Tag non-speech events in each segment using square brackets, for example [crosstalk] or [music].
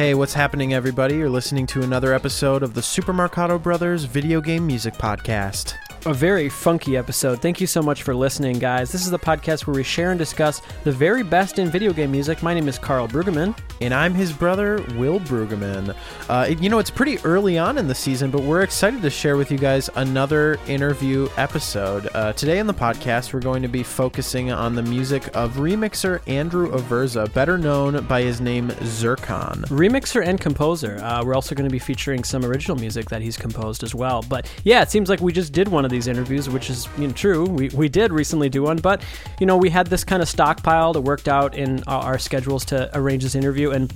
Hey, what's happening, everybody? You're listening to another episode of the Super Marcato Brothers Video Game Music Podcast. A very funky episode. Thank you so much for listening, guys. This is the podcast where we share and discuss the very best in video game music. My name is Karl Brueggemann. And I'm his brother, Will Brueggemann. Uh, it- you know, it's pretty early on in the season, but we're excited to share with you guys another interview episode. Uh, today in the podcast, we're going to be focusing on the music of remixer Andrew Aversa, better known by his name Zircon. Remixer and composer. Uh, we're also going to be featuring some original music that he's composed as well. But yeah, it seems like we just did one of these interviews, which is you know, true. We, we did recently do one, but you know, we had this kind of stockpile It worked out in our, our schedules to arrange this interview. And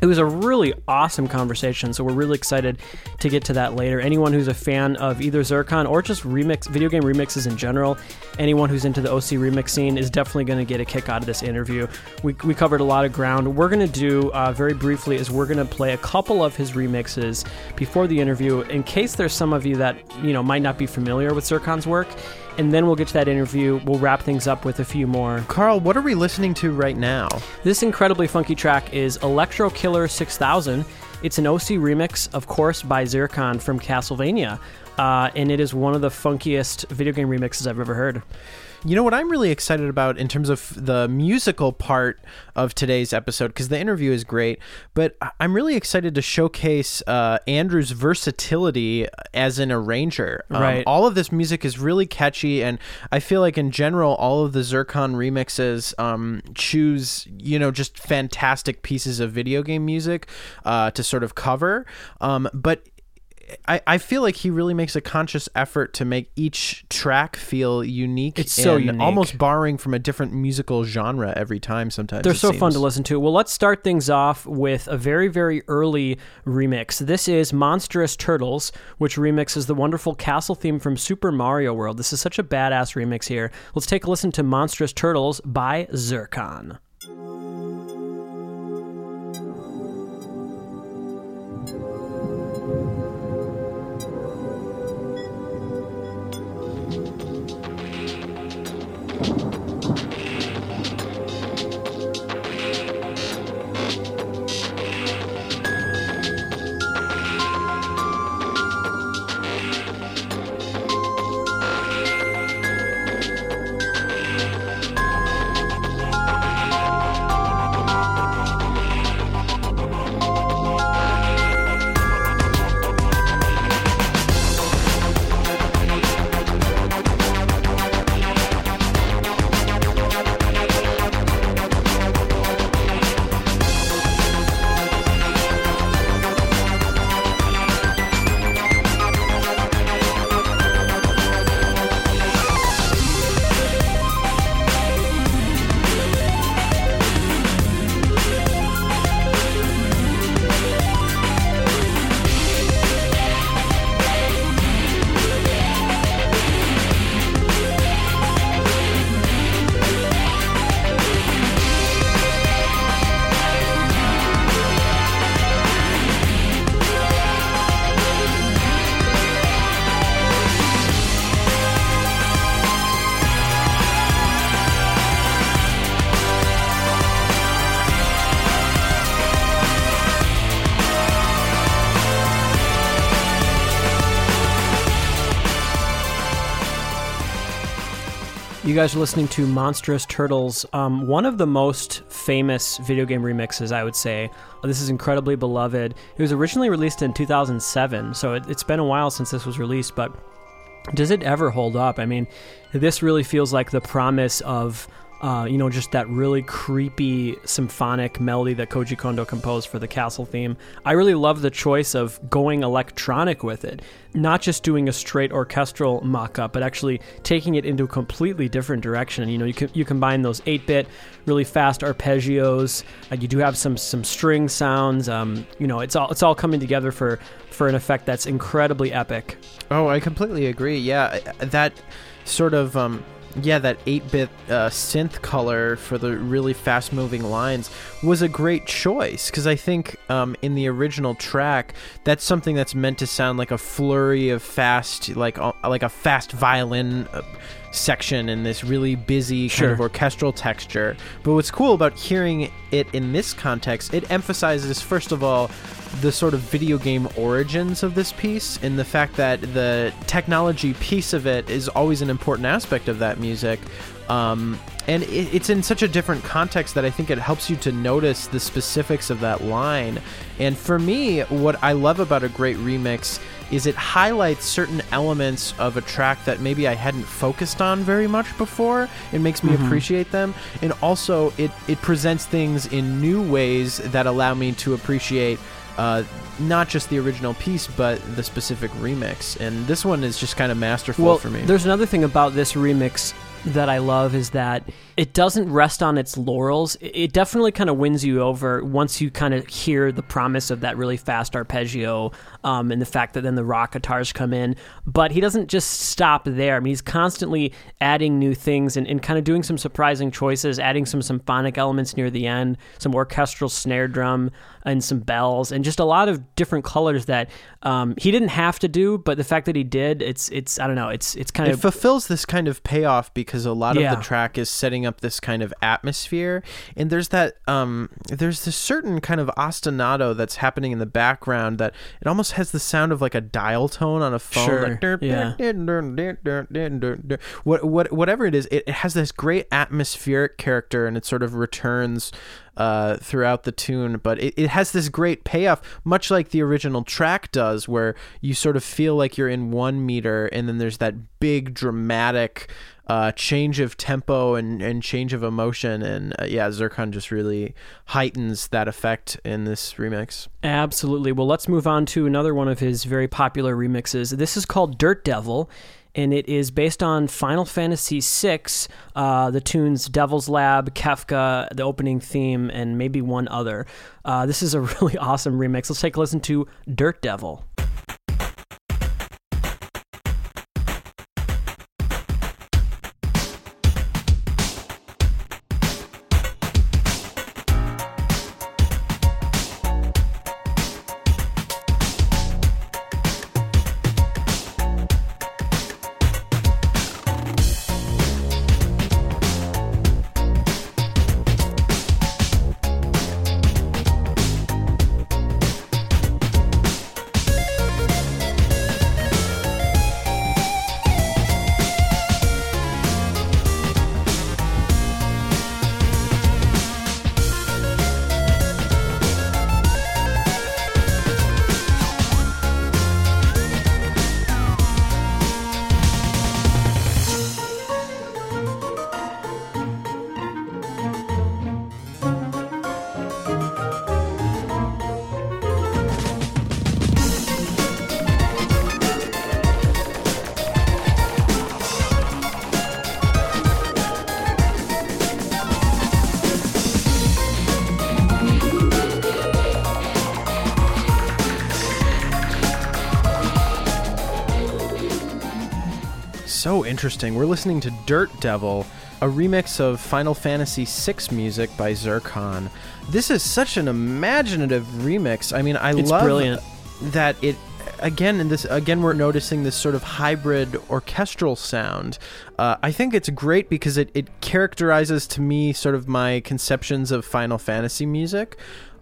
it was a really awesome conversation, so we're really excited to get to that later. Anyone who's a fan of either Zircon or just remix video game remixes in general, anyone who's into the OC remix scene is definitely going to get a kick out of this interview. We, we covered a lot of ground. We're going to do uh, very briefly is we're going to play a couple of his remixes before the interview, in case there's some of you that you know might not be familiar with Zircon's work. And then we'll get to that interview. We'll wrap things up with a few more Karl, what are we listening to right now? this incredibly funky track is Electro Killer 6000. It's an OC remix, of course, by Zircon from Castlevania. Uh, and it is one of the funkiest video game remixes I've ever heard. You know what I'm really excited about in terms of the musical part of today's episode because the interview is great, but I'm really excited to showcase uh, Andrew's versatility as an arranger. Um, Right. All of this music is really catchy, and I feel like in general, all of the Zircon remixes um, choose you know just fantastic pieces of video game music uh, to sort of cover, um, but. I, I feel like he really makes a conscious effort to make each track feel unique. It's so unique. almost borrowing from a different musical genre every time. Sometimes They're so fun to listen to. Well, let's start things off with a very, very early remix. This is Monstrous Turtles, which remixes the wonderful castle theme from Super Mario World. This is such a badass remix here. Let's take a listen to Monstrous Turtles by Zircon. You guys are listening to Monstrous Turtles, um, one of the most famous video game remixes, I would say. This is incredibly beloved. It was originally released in 2007, so it, it's been a while since this was released, but does it ever hold up? I mean, this really feels like the promise of, uh, you know, just that really creepy symphonic melody that Koji Kondo composed for the castle theme. I really love the choice of going electronic with it, not just doing a straight orchestral mock-up, but actually taking it into a completely different direction. You know, you can, you combine those 8-bit, really fast arpeggios. Uh, you do have some some string sounds. Um, you know, it's all it's all coming together for for an effect that's incredibly epic. Oh, I completely agree. Yeah, that sort of um yeah, that 8-bit uh, synth color for the really fast-moving lines was a great choice because I think um, in the original track, that's something that's meant to sound like a flurry of fast, like uh, like a fast violin uh, section and this really busy kind Sure. of orchestral texture. But what's cool about hearing it in this context, it emphasizes first of all the sort of video game origins of this piece and the fact that the technology piece of it is always an important aspect of that music. Um, and it, it's in such a different context that I think it helps you to notice the specifics of that line. And for me, what I love about a great remix is it highlights certain elements of a track that maybe I hadn't focused on very much before. It makes me appreciate them, and also it it presents things in new ways that allow me to appreciate uh, not just the original piece, but the specific remix. And this one is just kind of masterful well, for me. there's another thing about this remix that I love is that it doesn't rest on its laurels. It- It definitely kind of wins you over once you kind of hear the promise of that really fast arpeggio um, and the fact that then the rock guitars come in. But he doesn't just stop there. I mean, he's constantly adding new things and, and kind of doing some surprising choices, adding some symphonic elements near the end, some orchestral snare drum, and some bells, and just a lot of different colors that um, he didn't have to do. But the fact that he did, it's it's I don't know, it's it's kind of it of fulfills this kind of payoff because a lot Yeah. of the track is setting up this kind of atmosphere and there's that um there's this certain kind of ostinato that's happening in the background that it almost has the sound of like a dial tone on a phone Sure, like, dur- yeah. dur- dur- dur- dur- dur- dur- dur. what what whatever it is it, it has this great atmospheric character and it sort of returns uh, throughout the tune, but it, it has this great payoff, much like the original track does, where you sort of feel like you're in one meter, and then there's that big dramatic uh, change of tempo and, and change of emotion. And uh, yeah, Zircon just really heightens that effect in this remix. Absolutely. Well, let's move on to another one of his very popular remixes. This is called Dirt Devil, and it is based on Final Fantasy VI, uh, the tunes Devil's Lab, Kefka, the opening theme, and maybe one other. Uh, this is a [laughs] really awesome remix. Let's take a listen to Dirt Devil. Interesting. We're listening to Dirt Devil, a remix of Final Fantasy VI music by Zircon. This is such an imaginative remix. I mean, I It's love brilliant. that it again in this again we're noticing this sort of hybrid orchestral sound uh, i think it's great because it, it characterizes to me sort of my conceptions of final fantasy music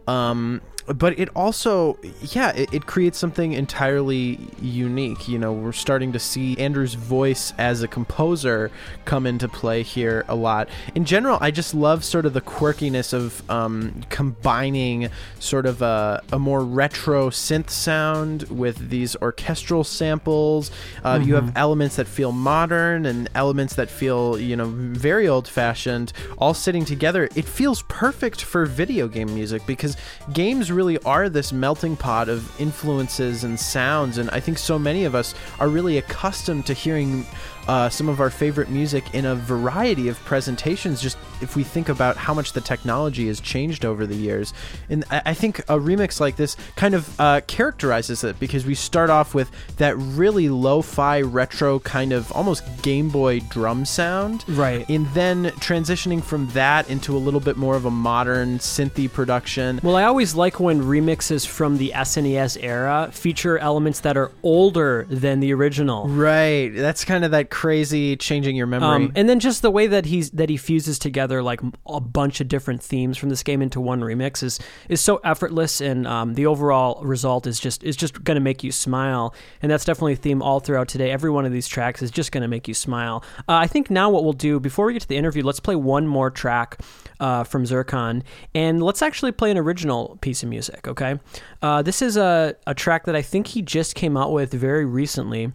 um, but it also yeah it, it creates something entirely unique you know we're starting to see andrew's voice as a composer come into play here a lot. In general i just love sort of the quirkiness of um, combining sort of a, a more retro synth sound with these orchestral samples. Uh, you have elements that feel modern and elements that feel you know very old fashioned all sitting together. It feels perfect for video game music because games really are this melting pot of influences and sounds and i think so many of us are really accustomed to hearing uh, some of our favorite music in a variety of presentations just if we think about how much the technology has changed over the years and i, I think a remix like this kind of uh, characterizes it because we start off with that really lo-fi retro kind of almost game boy drum sound Right. and then transitioning from that into a little bit more of a modern synthy production Well, I always like when remixes from the SNES era feature elements that are older than the original. Right. That's kind of that crazy changing your memory. Um, and then just the way that he's that he fuses together like a bunch of different themes from this game into one remix is is so effortless, and um, the overall result is just is just going to make you smile. And that's definitely a theme all throughout today. Every one of these tracks is just going to make you smile. Uh, I think now what we'll do before we get to the interview, let's play one more track uh, from Zircon, and let's actually play an original piece of music. Okay, uh, this is a a track that I think he just came out with very recently.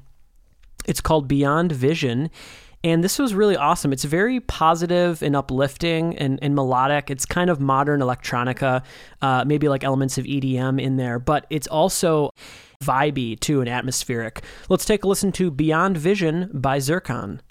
It's called Beyond Vision. And this was really awesome. It's very positive and uplifting and, and melodic. It's kind of modern electronica, uh, maybe like elements of EDM in there, but it's also vibey too and atmospheric. Let's take a listen to Beyond Vision by Zircon.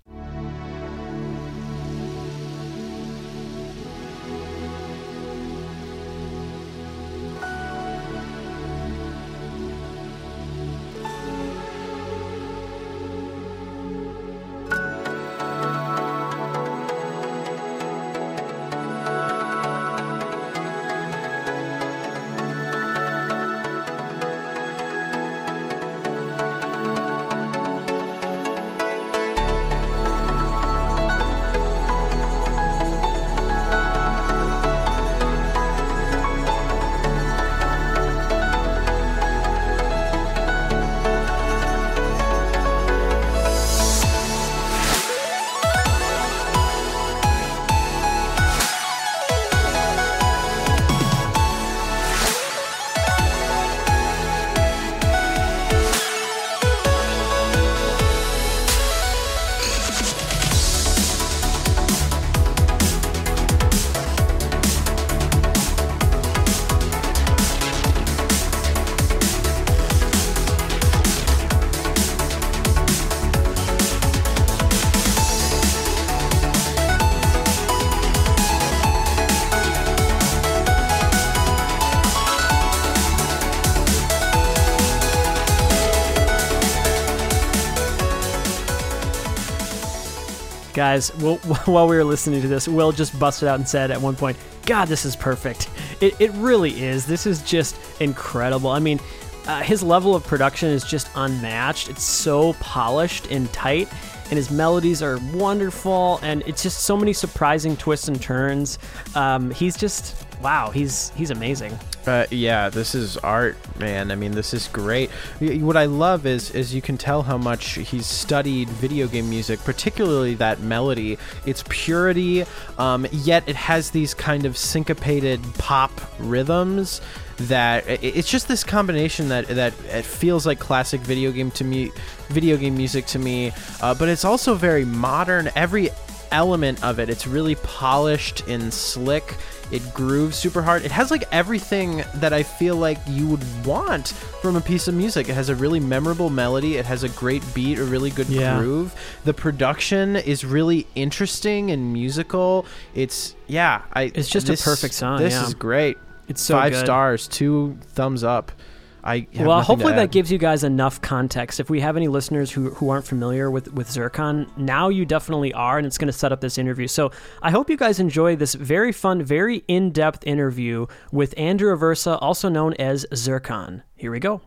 Guys, Will, [laughs] while we were listening to this, Will just busted out and said at one point, God, this is perfect. It, it really is. This is just incredible. I mean, uh, his level of production is just unmatched. It's so polished and tight, and his melodies are wonderful, and it's just so many surprising twists and turns. Um, he's just wow, he's he's amazing. Uh, yeah, this is art, man. I mean, this is great. What I love is is you can tell how much he's studied video game music, particularly that melody. Its purity, um, yet it has these kind of syncopated pop rhythms that it's just this combination that that it feels like classic video game to me, video game music to me. Uh, but it's also very modern. Every element of it, it's really polished and slick it grooves super hard. It has like everything that I feel like you would want from a piece of music. It has a really memorable melody. It has a great beat, a really good Yeah. groove. The production is really interesting and musical. It's yeah, I. It's just a perfect song, This yeah. is great. It's so Five good. stars, two thumbs up. I well, hopefully that gives you guys enough context. If we have any listeners who, who aren't familiar with, with Zircon, now you definitely are, and it's going to set up this interview. So I hope you guys enjoy this very fun, very in depth interview with Andrew Aversa, also known as Zircon. Here we go.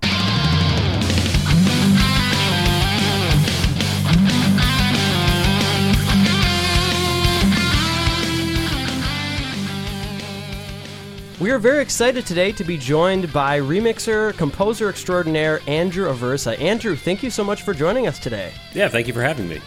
We are very excited today to be joined by remixer, composer extraordinaire Andrew Aversa. Andrew, thank you so much for joining us today. Yeah, thank you for having me.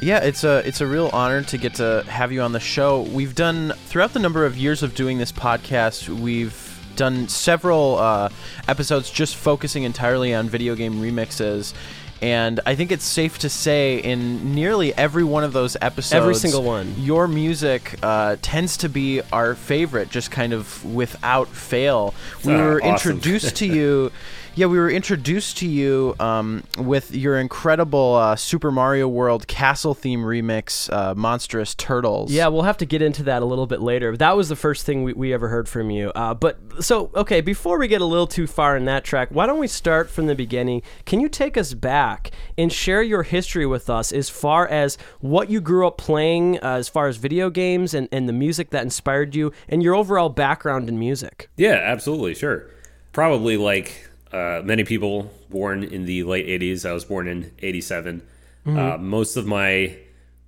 Yeah, it's a it's a real honor to get to have you on the show. We've done throughout the number of years of doing this podcast, we've done several uh, episodes just focusing entirely on video game remixes. And I think it's safe to say, in nearly every one of those episodes, Every single one. your music uh, tends to be our favorite, just kind of without fail. We were awesome. introduced to [laughs] you. Yeah, we were introduced to you um, with your incredible uh, Super Mario World castle theme remix, uh, Monstrous Turtles. Yeah, we'll have to get into that a little bit later. That was the first thing we, we ever heard from you. Uh, but so, okay, before we get a little too far in that track, why don't we start from the beginning? Can you take us back and share your history with us as far as what you grew up playing, uh, as far as video games and, and the music that inspired you, and your overall background in music? Yeah, absolutely, sure. probably like uh, many people born in the late 80s. I was born in 87. Uh, most of my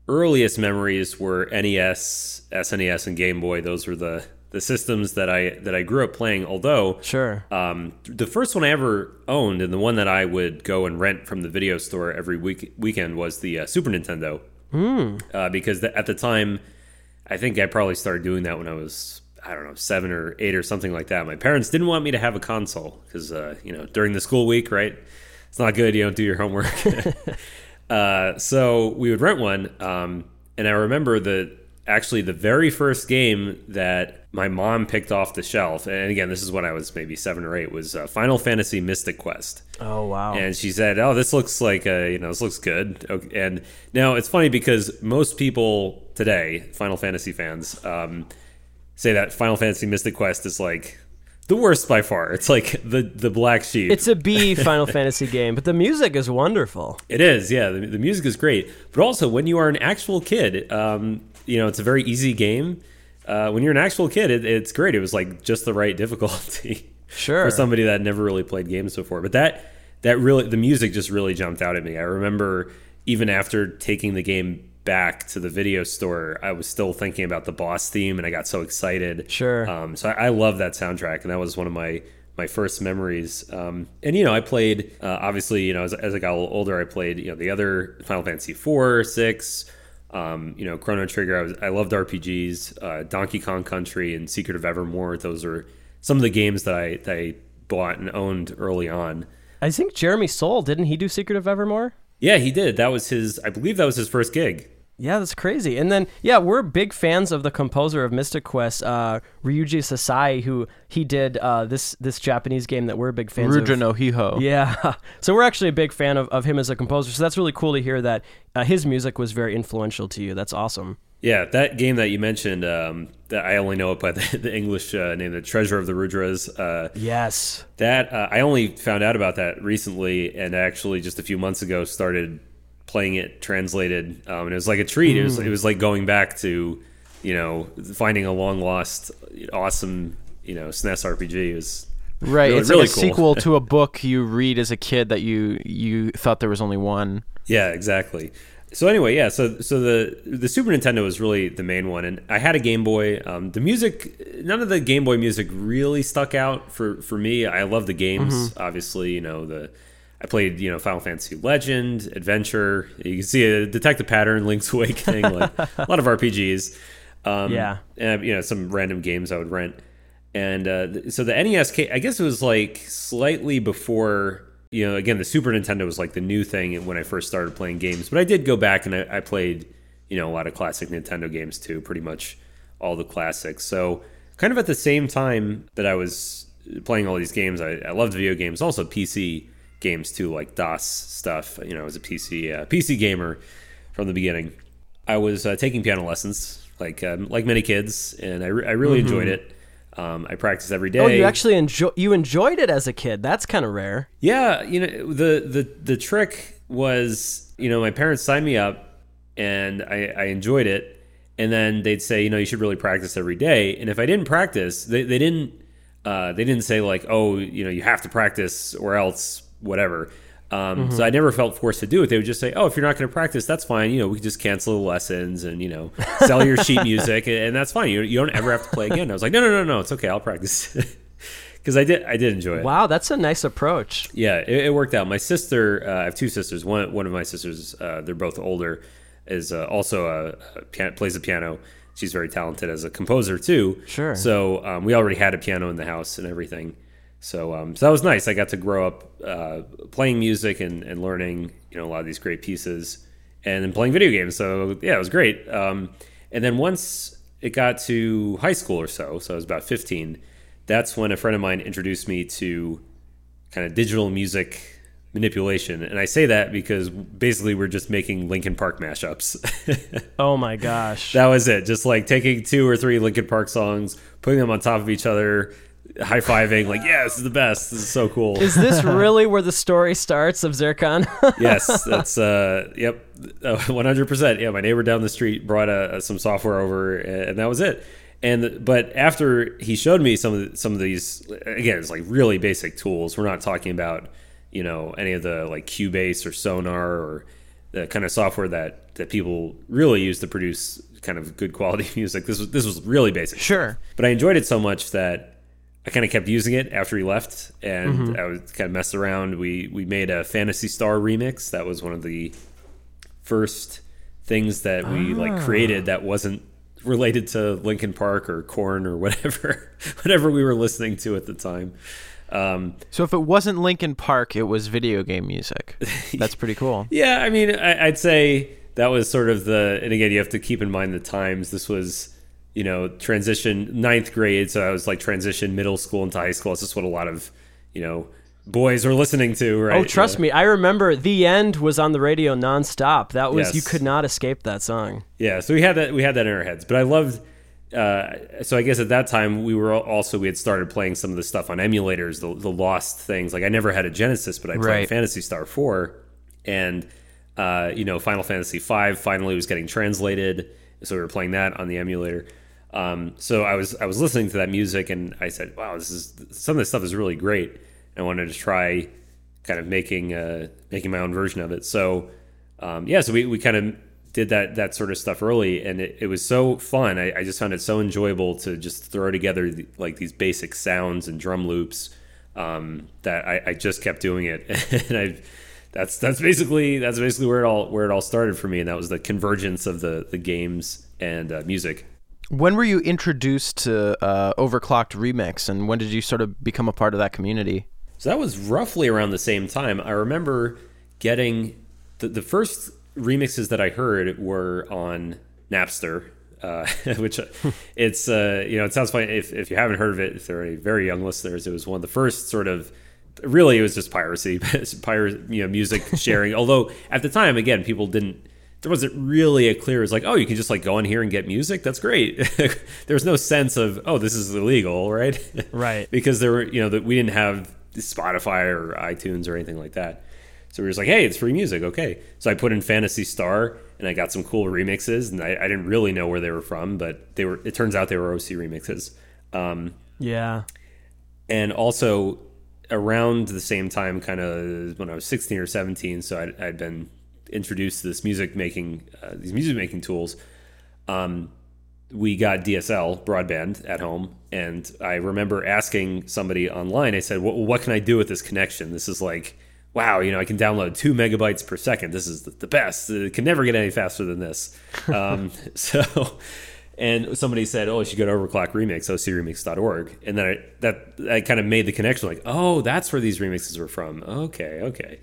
earliest memories were NES, SNES, and Game Boy. Those were the the systems that I that I grew up playing. Although Sure. um, the first one I ever owned, and the one that I would go and rent from the video store every week weekend, was the uh, Super Nintendo. Uh, because the, at the time, I think I probably started doing that when I was I don't know seven or eight or something like that. My parents didn't want me to have a console because uh, you know during the school week, right? It's not good. You don't do your homework. [laughs] uh, so we would rent one, um, and I remember the actually the very first game that my mom picked off the shelf, and again, this is when I was maybe seven or eight, was uh, Final Fantasy Mystic Quest. oh wow. And she said, "Oh, this looks like a, you know, this looks good." Okay. And now it's funny because most people today, Final Fantasy fans, um, say that Final Fantasy Mystic Quest is like the worst by far. It's like the the black sheep. it's a B [laughs] Final Fantasy game, but the music is wonderful. It is, yeah. The, the music is great, but also when you are an actual kid, um, you know, it's a very easy game. Uh, when you're an actual kid, it, it's great. It was like just the right difficulty [laughs] Sure. for somebody that never really played games before. But that that really the music just really jumped out at me. I remember even after taking the game back to the video store, I was still thinking about the boss theme, and I got so excited. Sure. Um, so I, I love that soundtrack, and that was one of my my first memories. Um, and you know, I played uh, obviously, you know, as, as I got a little older, I played you know the other Final Fantasy four, six. Um, you know, Chrono Trigger. I, was, I loved RPGs. Uh, Donkey Kong Country and Secret of Evermore. Those are some of the games that I that I bought and owned early on. I think Jeremy Soule didn't he do Secret of Evermore? Yeah, he did. That was his. I believe that was his first gig. Yeah, that's crazy. And then, yeah, we're big fans of the composer of Mystic Quest, uh, Ryuji Sasai, who he did uh, this this Japanese game that we're big fans Rudra of. no Hiho. Yeah, [laughs] so we're actually a big fan of, of him as a composer. So that's really cool to hear that uh, his music was very influential to you. That's awesome. Yeah, that game that you mentioned, um, that I only know it by [laughs] the, the English uh, name, the Treasure of the Rudras. Uh, Yes. that uh, I only found out about that recently, and actually just a few months ago started playing it translated, um, and it was like a treat. It was it was like going back to, you know, finding a long lost, awesome, you know, SNES RPG. It was Right. Really- it's really like a cool. sequel to a [laughs] book you read as a kid that you you thought there was only one. Yeah, exactly. So anyway, yeah. So so the the Super Nintendo was really the main one, and I had a Game Boy. Um, the music, none of the Game Boy music really stuck out for for me. I love the games, obviously. You know the. I played, you know, Final Fantasy Legend, Adventure. You can see a detect a pattern, Link's [laughs] Awakening, like a lot of RPGs. Um, Yeah. and you know some random games I would rent. And uh, so the NES, I guess it was like slightly before, you know, again, the Super Nintendo was like the new thing when I first started playing games. But I did go back and I, I played, you know, a lot of classic Nintendo games too, pretty much all the classics. So kind of at the same time that I was playing all these games, I, I loved video games, also PC games too, like DOS stuff. You know, I was a PC uh, PC gamer from the beginning. I was uh, taking piano lessons, like um, like many kids, and I, re- I really enjoyed it. Um, I practiced every day. Oh, you actually enjoy you enjoyed it as a kid. That's kind of rare. Yeah, you know the the the trick was, you know, my parents signed me up, and I, I enjoyed it, and then they'd say, you know, you should really practice every day, and if I didn't practice, they they didn't uh, they didn't say like, oh, you know, you have to practice or else whatever. Um, So I never felt forced to do it. They would just say, "Oh, if you're not going to practice, that's fine. You know, we can just cancel the lessons and you know sell your sheet [laughs] music, and, and that's fine. You, you don't ever have to play again." I was like, "No, no, no, no, it's okay. I'll practice." [laughs] Because I did, I did enjoy it. Wow, that's a nice approach. Yeah, it, it worked out. My sister, uh, I have two sisters. One one of my sisters, uh, they're both older, is uh, also a, a pian- plays the piano. She's very talented as a composer too. Sure. So um, we already had a piano in the house and everything. So um, so that was nice. I got to grow up uh, playing music and, and learning you know a lot of these great pieces, and then playing video games. So yeah, it was great. Um, and then once it got to high school or so, so I was about fifteen. That's when a friend of mine introduced me to kind of digital music manipulation. And I say that because basically we're just making Linkin Park mashups. [laughs] Oh my gosh. that was it. Just like taking two or three Linkin Park songs, putting them on top of each other, high fiving, like, yeah, this is the best. This is so cool. Is this [laughs] really where the story starts of Zircon? [laughs] yes, that's, uh, yep, [laughs] uh, 100%. Yeah, my neighbor down the street brought uh, some software over, and that was it. And but after he showed me some of the, some of these, again, it's like really basic tools. We're not talking about you know any of the like Cubase or Sonar or the kind of software that that people really use to produce kind of good quality music. This was this was really basic. Sure. But I enjoyed it so much that I kind of kept using it after he left, and I was kind of messed around. We we made a Phantasy Star remix. That was one of the first things that we like created that wasn't related to Linkin Park or Korn or whatever [laughs] whatever we were listening to at the time. Um, So if it wasn't Linkin Park, it was video game music. [laughs] That's pretty cool. Yeah, I mean, I, I'd say that was sort of the, and again, you have to keep in mind the times. This was, you know, transition ninth grade, so I was like transition middle school into high school. It's just what a lot of, you know, boys were listening to, right? Oh, trust me, I remember "The End" was on the radio nonstop. That was Yes. you could not escape that song. Yeah, so we had that we had that in our heads. But I loved uh, so I guess at that time we were also we had started playing some of the stuff on emulators, the, the lost things. Like I never had a Genesis, but I played Right. Phantasy Star 4 and uh, you know, Final Fantasy 5 finally was getting translated, so we were playing that on the emulator. Um, so I was I was listening to that music and I said, "Wow, this is some of this stuff is really great." I wanted to try kind of making uh, making my own version of it. So um, yeah, so we, we kind of did that that sort of stuff early, and it, it was so fun. I, I just found it so enjoyable to just throw together the, like these basic sounds and drum loops um, that I, I just kept doing it, [laughs] and I that's that's basically that's basically where it all where it all started for me, and that was the convergence of the the games and uh, music. When were you introduced to uh, Overclocked Remix, and when did you sort of become a part of that community? So that was roughly around the same time. I remember getting the, the first remixes that I heard were on Napster, uh, [laughs] which it's uh, you know it sounds funny if, if you haven't heard of it. If there are any very young listeners, it was one of the first sort of really it was just piracy, [laughs] pirate you know music sharing. Although at the time, again, people didn't. There wasn't really a clear. It's like, oh, you can just like go in here and get music. That's great. [laughs] there was no sense of, oh, this is illegal, right? [laughs] Right. because there were, you know, that we didn't have Spotify or iTunes or anything like that. So we were just like, hey, it's free music. Okay. So I put in Phantasy Star and I got some cool remixes and I, I didn't really know where they were from, but they were, it turns out they were OC remixes. Um, Yeah. and also around the same time, kind of when I was 16 or 17, so I'd, I'd been introduced this music making, uh, these music making tools. Um, we got DSL broadband at home, and I remember asking somebody online. I said, "What, what can I do with this connection? This is like, wow, you know, I can download two megabytes per second. This is the, the best. It can never get any faster than this." [laughs] um, [laughs] so, and somebody said, "Oh, you should go to Overclock Remix, ocremix.org," and then I, that I kind of made the connection, like, "Oh, that's where these remixes were from." Okay, okay.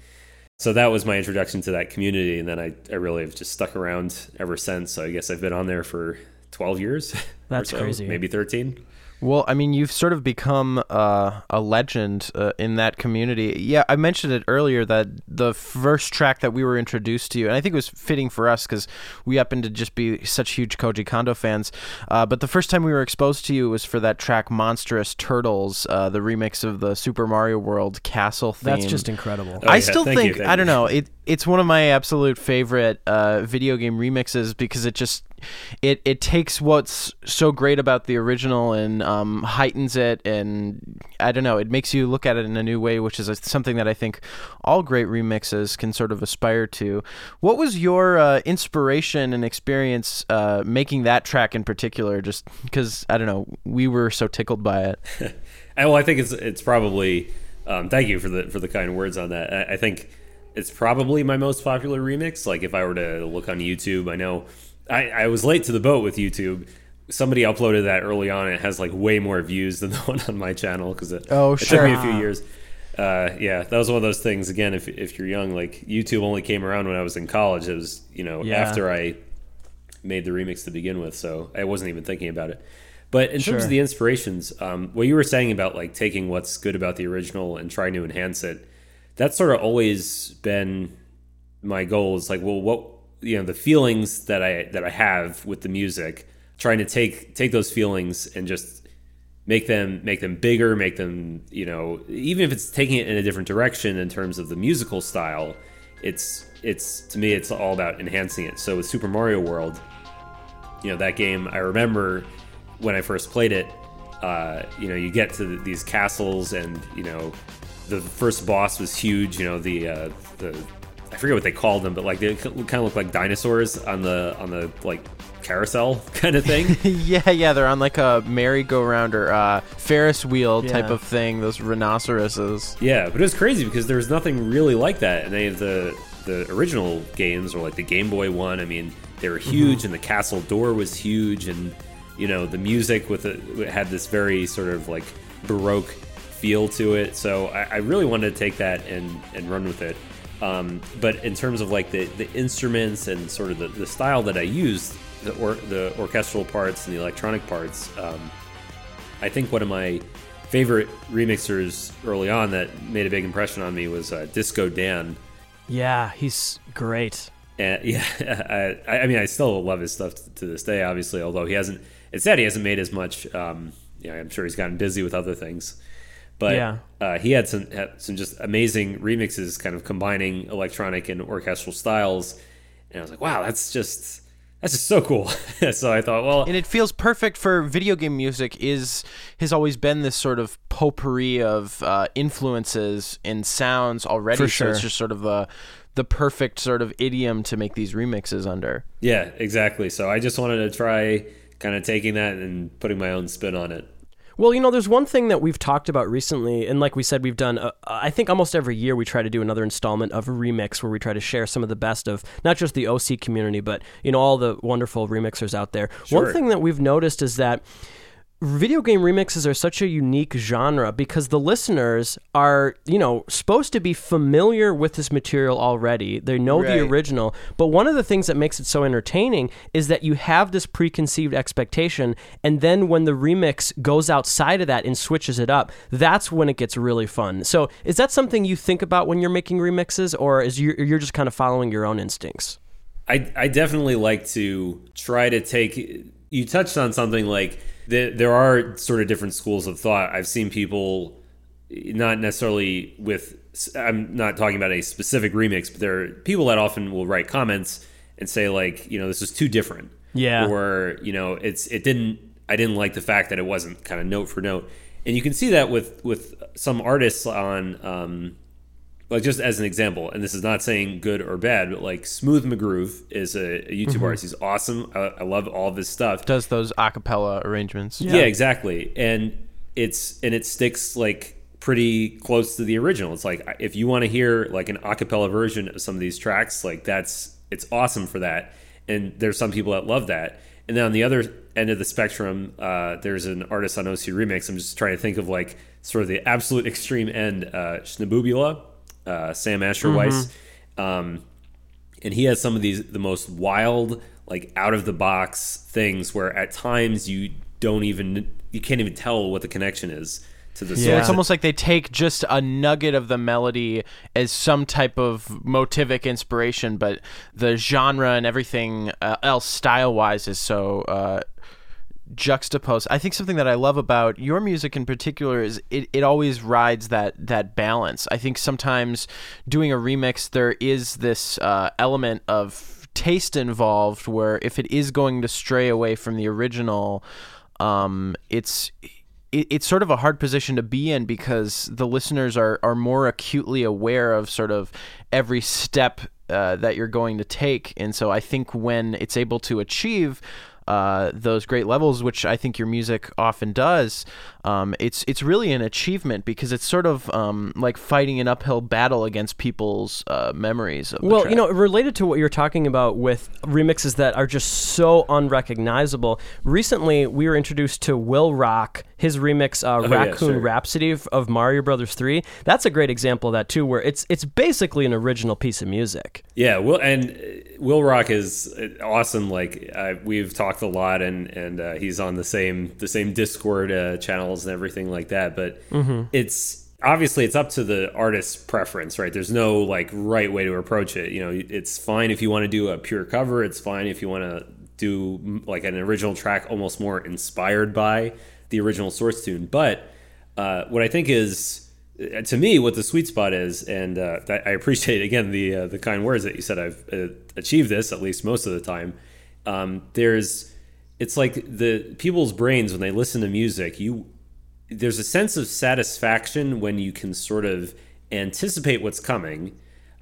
So that was my introduction to that community, and then I, I really have just stuck around ever since. So I guess I've been on there for 12 years. [laughs] That's so, crazy. Maybe 13. Well, I mean, you've sort of become uh, a legend uh, in that community. Yeah, I mentioned it earlier that the first track that we were introduced to you, and I think it was fitting for us because we happen to just be such huge Koji Kondo fans. Uh, but the first time we were exposed to you was for that track "Monstrous Turtles," uh, the remix of the Super Mario World Castle theme. That's just incredible. Oh, I yeah, still thank think thank I don't know it. It's one of my absolute favorite uh, video game remixes because it just it it takes what's so great about the original and um, heightens it, and I don't know. It makes you look at it in a new way, which is a, something that I think all great remixes can sort of aspire to. What was your uh, inspiration and experience uh, making that track in particular? Just because I don't know, we were so tickled by it. [laughs] Well, I think it's it's probably. Um, thank you for the for the kind words on that. I, I think it's probably my most popular remix. Like if I were to look on YouTube, I know I, I was late to the boat with YouTube. Somebody uploaded that early on. It has like way more views than [laughs] the one on my channel because it, Oh, it sure. took me a few years. Uh, yeah, that was one of those things. Again, if if you're young, like YouTube only came around when I was in college. It was you know Yeah. after I made the remix to begin with, so I wasn't even thinking about it. But in terms of the inspirations, um, what you were saying about like taking what's good about the original and trying to enhance it, that's sort of always been my goal. Is like, well, what you know, the feelings that I that I have with the music, trying to take take those feelings and just make them make them bigger, make them you know, even if it's taking it in a different direction in terms of the musical style, it's it's to me it's all about enhancing it. So with Super Mario World, you know that game i remember when I first played it, uh, you know, you get to these castles, and you know, the first boss was huge. You know, the uh, the I forget what they called them, but like they kind of look like dinosaurs on the on the like carousel [laughs] kind of thing. [laughs] yeah, yeah, they're on like a merry-go-round or uh, Ferris wheel type of thing. Those rhinoceroses. Yeah, but it was crazy because there was nothing really like that in any of the the original games or like the Game Boy one. I mean, they were huge, and the castle door was huge, and you know the music with it it had this very sort of like baroque feel to it. So I, I really wanted to take that and and run with it. Um, but in terms of like the, the instruments and sort of the, the style that I used, the or, the orchestral parts and the electronic parts, um, I think one of my favorite remixers early on that made a big impression on me was uh, Disco Dan. Yeah, he's great. And [laughs] yeah, I, I mean, I still love his stuff to this day. Obviously, although he hasn't, it's sad he hasn't made as much. Um, you know, I'm sure he's gotten busy with other things. But Yeah. uh, he had some had some just amazing remixes, kind of combining electronic and orchestral styles. And I was like, wow, that's just that's just so cool. [laughs] so I thought, well, and it feels perfect for video game music is has always been this sort of potpourri of uh, influences and sounds already For so it's just sort of the the perfect sort of idiom to make these remixes under yeah, exactly. So I just wanted to try kind of taking that and putting my own spin on it. Well, you know, there's one thing that we've talked about recently, and like we said, we've done. Uh, I think almost every year we try to do another installment of a remix where we try to share some of the best of not just the OC community, but you know all the wonderful remixers out there. Sure. One thing that we've noticed is that video game remixes are such a unique genre because the listeners are, you know, supposed to be familiar with this material already. They know the original. But one of the things that makes it so entertaining is that you have this preconceived expectation, and then when the remix goes outside of that and switches it up, that's when it gets really fun. So, is that something you think about when you're making remixes, or is you you're just kind of following your own instincts? I, I definitely like to try to take. You touched on something like the, there are sort of different schools of thought. I've seen people, not necessarily with. I'm not talking about a specific remix, but there are people that often will write comments and say like, you know, this is too different. Yeah. Or you know, it's it didn't. I didn't like the fact that it wasn't kind of note for note, and you can see that with with some artists on. Um, like just as an example, and this is not saying good or bad, but like Smooth McGroove is a, a YouTube artist. He's awesome. I, I love all of his stuff. does those acapella arrangements Yeah. exactly. And it's and it sticks like pretty close to the original. It's like if you want to hear like an acapella version of some of these tracks, like that's it's awesome for that. And there's some people that love that. And then on the other end of the spectrum, uh, there's an artist on OC Remix. I'm just trying to think of like sort of the absolute [laughs] extreme end, uh, Schnabubula, uh, Sam Asher Weiss. Um, and he has some of these the most wild like out of the box things where at times you don't even you can't even tell what the connection is to the So it's almost like they take just a nugget of the melody as some type of motivic inspiration, but the genre and everything uh, else style wise is so uh, juxtaposed. I think something that I love about your music in particular is it, it always rides that that balance. I think sometimes doing a remix there is this uh, element of taste involved where if it is going to stray away from the original um, it's it, it's sort of a hard position to be in because the listeners are, are more acutely aware of sort of every step uh, that you're going to take. And so I think when it's able to achieve uh, those great levels, which I think your music often does, um, it's it's really an achievement because it's sort of um, like fighting an uphill battle against people's uh, memories. Of Well, you know, related to what you're talking about with remixes that are just so unrecognizable. Recently, we were introduced to Will Rock, his remix uh, yeah, "Raccoon sure. Rhapsody" of- of Mario Brothers Three. That's a great example of that too, where it's it's basically an original piece of music. Yeah, Will and uh, Will Rock is uh, awesome. Like uh, we've talked a lot, and and uh, he's on the same the same Discord uh, channels and everything like that. But it's obviously it's up to the artist's preference, right? There's no like right way to approach it. You know, it's fine if you want to do a pure cover. It's fine if you want to do like an original track, almost more inspired by the original source tune. But uh, what I think is uh, to me what the sweet spot is, and uh, I appreciate again the uh, the kind words that you said. I've uh, achieved this at least most of the time. Um, there's it's like the people's brains when they listen to music, you there's a sense of satisfaction when you can sort of anticipate what's coming.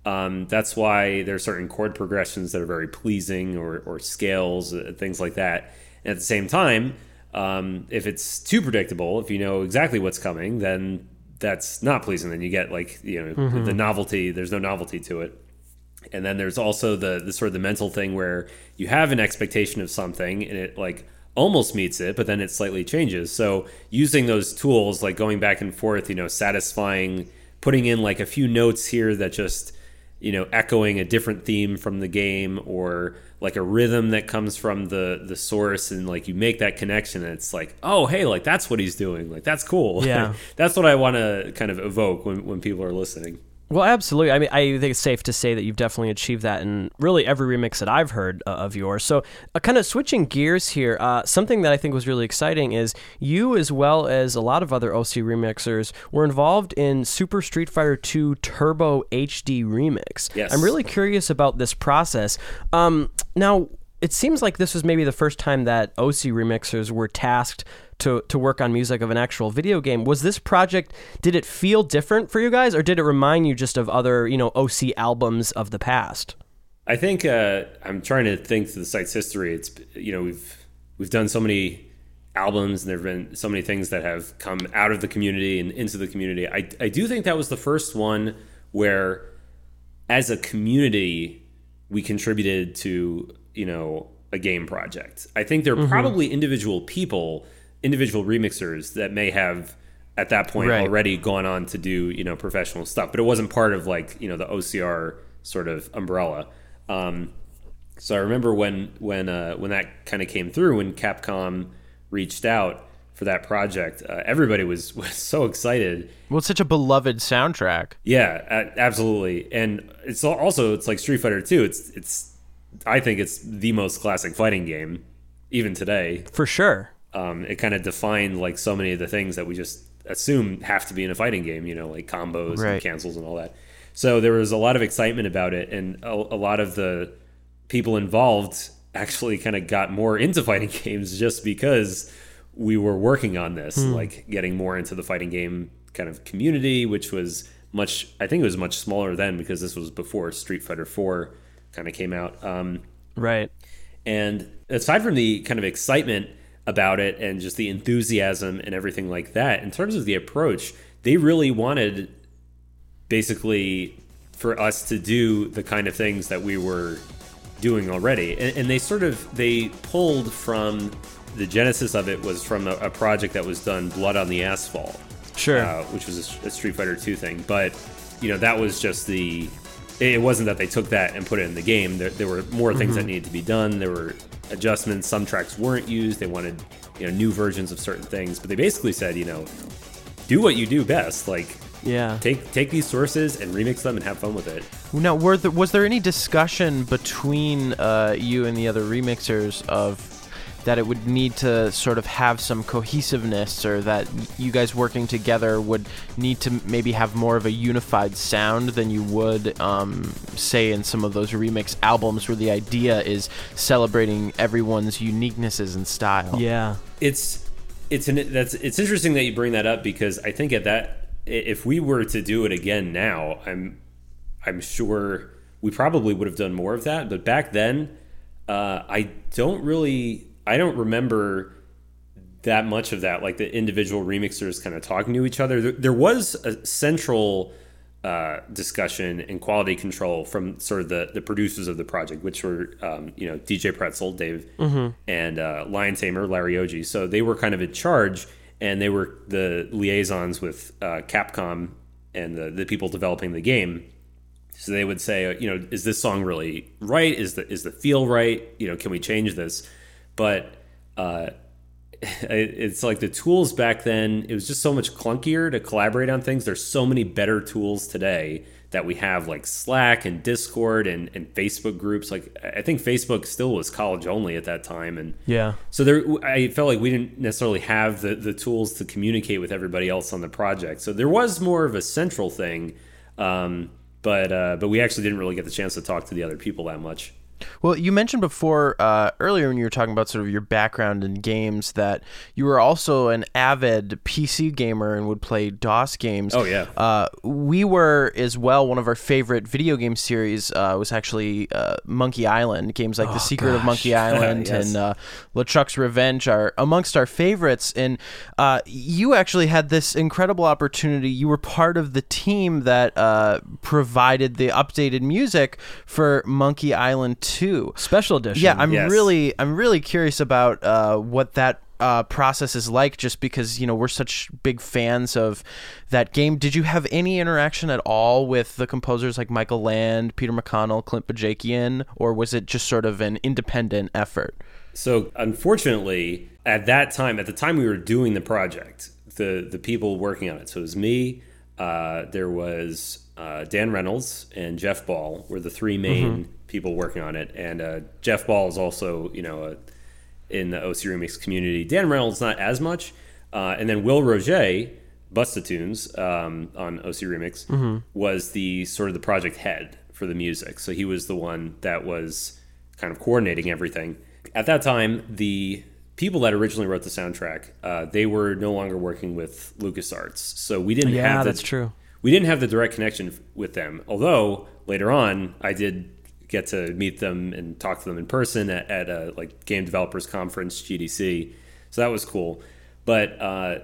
Um, that's why there are certain chord progressions that are very pleasing or, or scales, uh, things like that. And at the same time, um, if it's too predictable, if you know exactly what's coming, then that's not pleasing. Then you get like you know mm-hmm. the novelty. There's no novelty to it. And then there's also the the sort of the mental thing where you have an expectation of something and it like almost meets it, but then it slightly changes. So using those tools, like going back and forth, you know, satisfying, putting in like a few notes here that just, you know, echoing a different theme from the game or like a rhythm that comes from the the source and like you make that connection and it's like oh hey like that's what he's doing. Like that's cool. Yeah. [laughs] That's what i want to kind of evoke when, when people are listening well, absolutely. I mean, I think it's safe to say that you've definitely achieved that in really every remix that I've heard uh, of yours. So, uh, kind of switching gears here, uh, something that I think was really exciting is you, as well as a lot of other OC remixers, were involved in Super Street Fighter 2 Turbo HD Remix. Yes. I'm really curious about this process. Um, now, it seems like this was maybe the first time that OC remixers were tasked to to work on music of an actual video game. Was this project did it feel different for you guys or did it remind you just of other, you know, OC albums of the past? I think uh, I'm trying to think through the site's history. It's you know, we've we've done so many albums and there've been so many things that have come out of the community and into the community. I I do think that was the first one where as a community we contributed to, you know, a game project. I think there are mm-hmm. probably individual people individual remixers that may have at that point right. already gone on to do you know professional stuff, but it wasn't part of like you know the OCR sort of umbrella. Um, so I remember when when uh, when that kind of came through when Capcom reached out for that project, uh, everybody was [laughs] was so excited. Well, it's such a beloved soundtrack. Yeah, absolutely, and it's also it's like Street Fighter Two. It's it's I think it's the most classic fighting game even today. For sure um, it kind of defined like so many of the things that we just assume have to be in a fighting game, you know, like combos right. and cancels and all that. So there was a lot of excitement about it, and a, a lot of the people involved actually kind of got more into fighting [laughs] games just because we were working on this, hmm. like getting more into the fighting game kind of community, which was much, I think it was much smaller then because this was before Street Fighter 4 kind of came out. Um, right. And aside from the kind of excitement, about it and just the enthusiasm and everything like that. In terms of the approach, they really wanted basically for us to do the kind of things that we were doing already. And, and they sort of they pulled from the genesis of it was from a, a project that was done, Blood on the Asphalt, sure, uh, which was a, a Street Fighter Two thing. But you know that was just the it wasn't that they took that and put it in the game. There, there were more things mm-hmm. that needed to be done. There were adjustments. Some tracks weren't used. They wanted you know new versions of certain things, but they basically said you know do what you do best. Like yeah, take take these sources and remix them and have fun with it. Now, were there, was there any discussion between uh, you and the other remixers of that it would need to sort of have some cohesiveness or that you guys working together would need to maybe have more of a unified sound than you would um, say in some of those remix albums where the idea is celebrating everyone's uniquenesses and style. Yeah. It's it's an, that's it's interesting that you bring that up because i think at that if we were to do it again now i'm i'm sure we probably would have done more of that but back then uh, i don't really I don't remember that much of that, like the individual remixers kind of talking to each other. There, there was a central uh, discussion and quality control from sort of the, the producers of the project, which were, um, you know, DJ Pretzel, Dave, mm-hmm. and uh, Lion Tamer, Larry Oji. So they were kind of in charge and they were the liaisons with uh, Capcom and the, the people developing the game. So they would say, you know, is this song really right? Is the is the feel right? You know, can we change this? But uh, [laughs] it's like the tools back then it was just so much clunkier to collaborate on things. There's so many better tools today that we have like slack and discord and, and facebook groups. Like i think facebook still was college only at that time and yeah. so there i felt like we didn't necessarily have the, the tools to communicate with everybody else on the project. So there was more of a central thing um, but uh, but we actually didn't really get the chance to talk to the other people that much Well, you mentioned before uh, earlier when you were talking about sort of your background in games that you were also an avid PC gamer and would play DOS games. Oh, yeah. Uh, we were as well. One of our favorite video game series uh, was actually uh, Monkey Island. Games like The Secret of. Monkey [laughs] Island Yes. and uh, LeChuck's Revenge are amongst our favorites. And uh, you actually had this incredible opportunity. You were part of the team that uh, provided the updated music for Monkey Island 2. Special edition. Yeah, I'm Yes. really, I'm really curious about uh, what that uh, process is like. Just because you know we're such big fans of that game. Did you have any interaction at all with the composers like Michael Land, Peter McConnell, Clint Bajakian, or was it just sort of an independent effort? So unfortunately, at that time, at the time we were doing the project, the the people working on it. So it was me. Uh, there was uh, Dan Reynolds and Jeff Ball were the three main people working on it, and uh, Jeff Ball is also you know a, in the OC Remix community. Dan Reynolds not as much, uh, and then Will Roger, Bustatunes um, on OC Remix, was the sort of the project head for the music. So he was the one that was kind of coordinating everything. At that time, the people that originally wrote the soundtrack, uh, they were no longer working with LucasArts, so we didn't Yeah, have the, that's true. we didn't have the direct connection with them. Although later on, I did get to meet them and talk to them in person at, at a like game developers conference, GDC. So that was cool. But uh,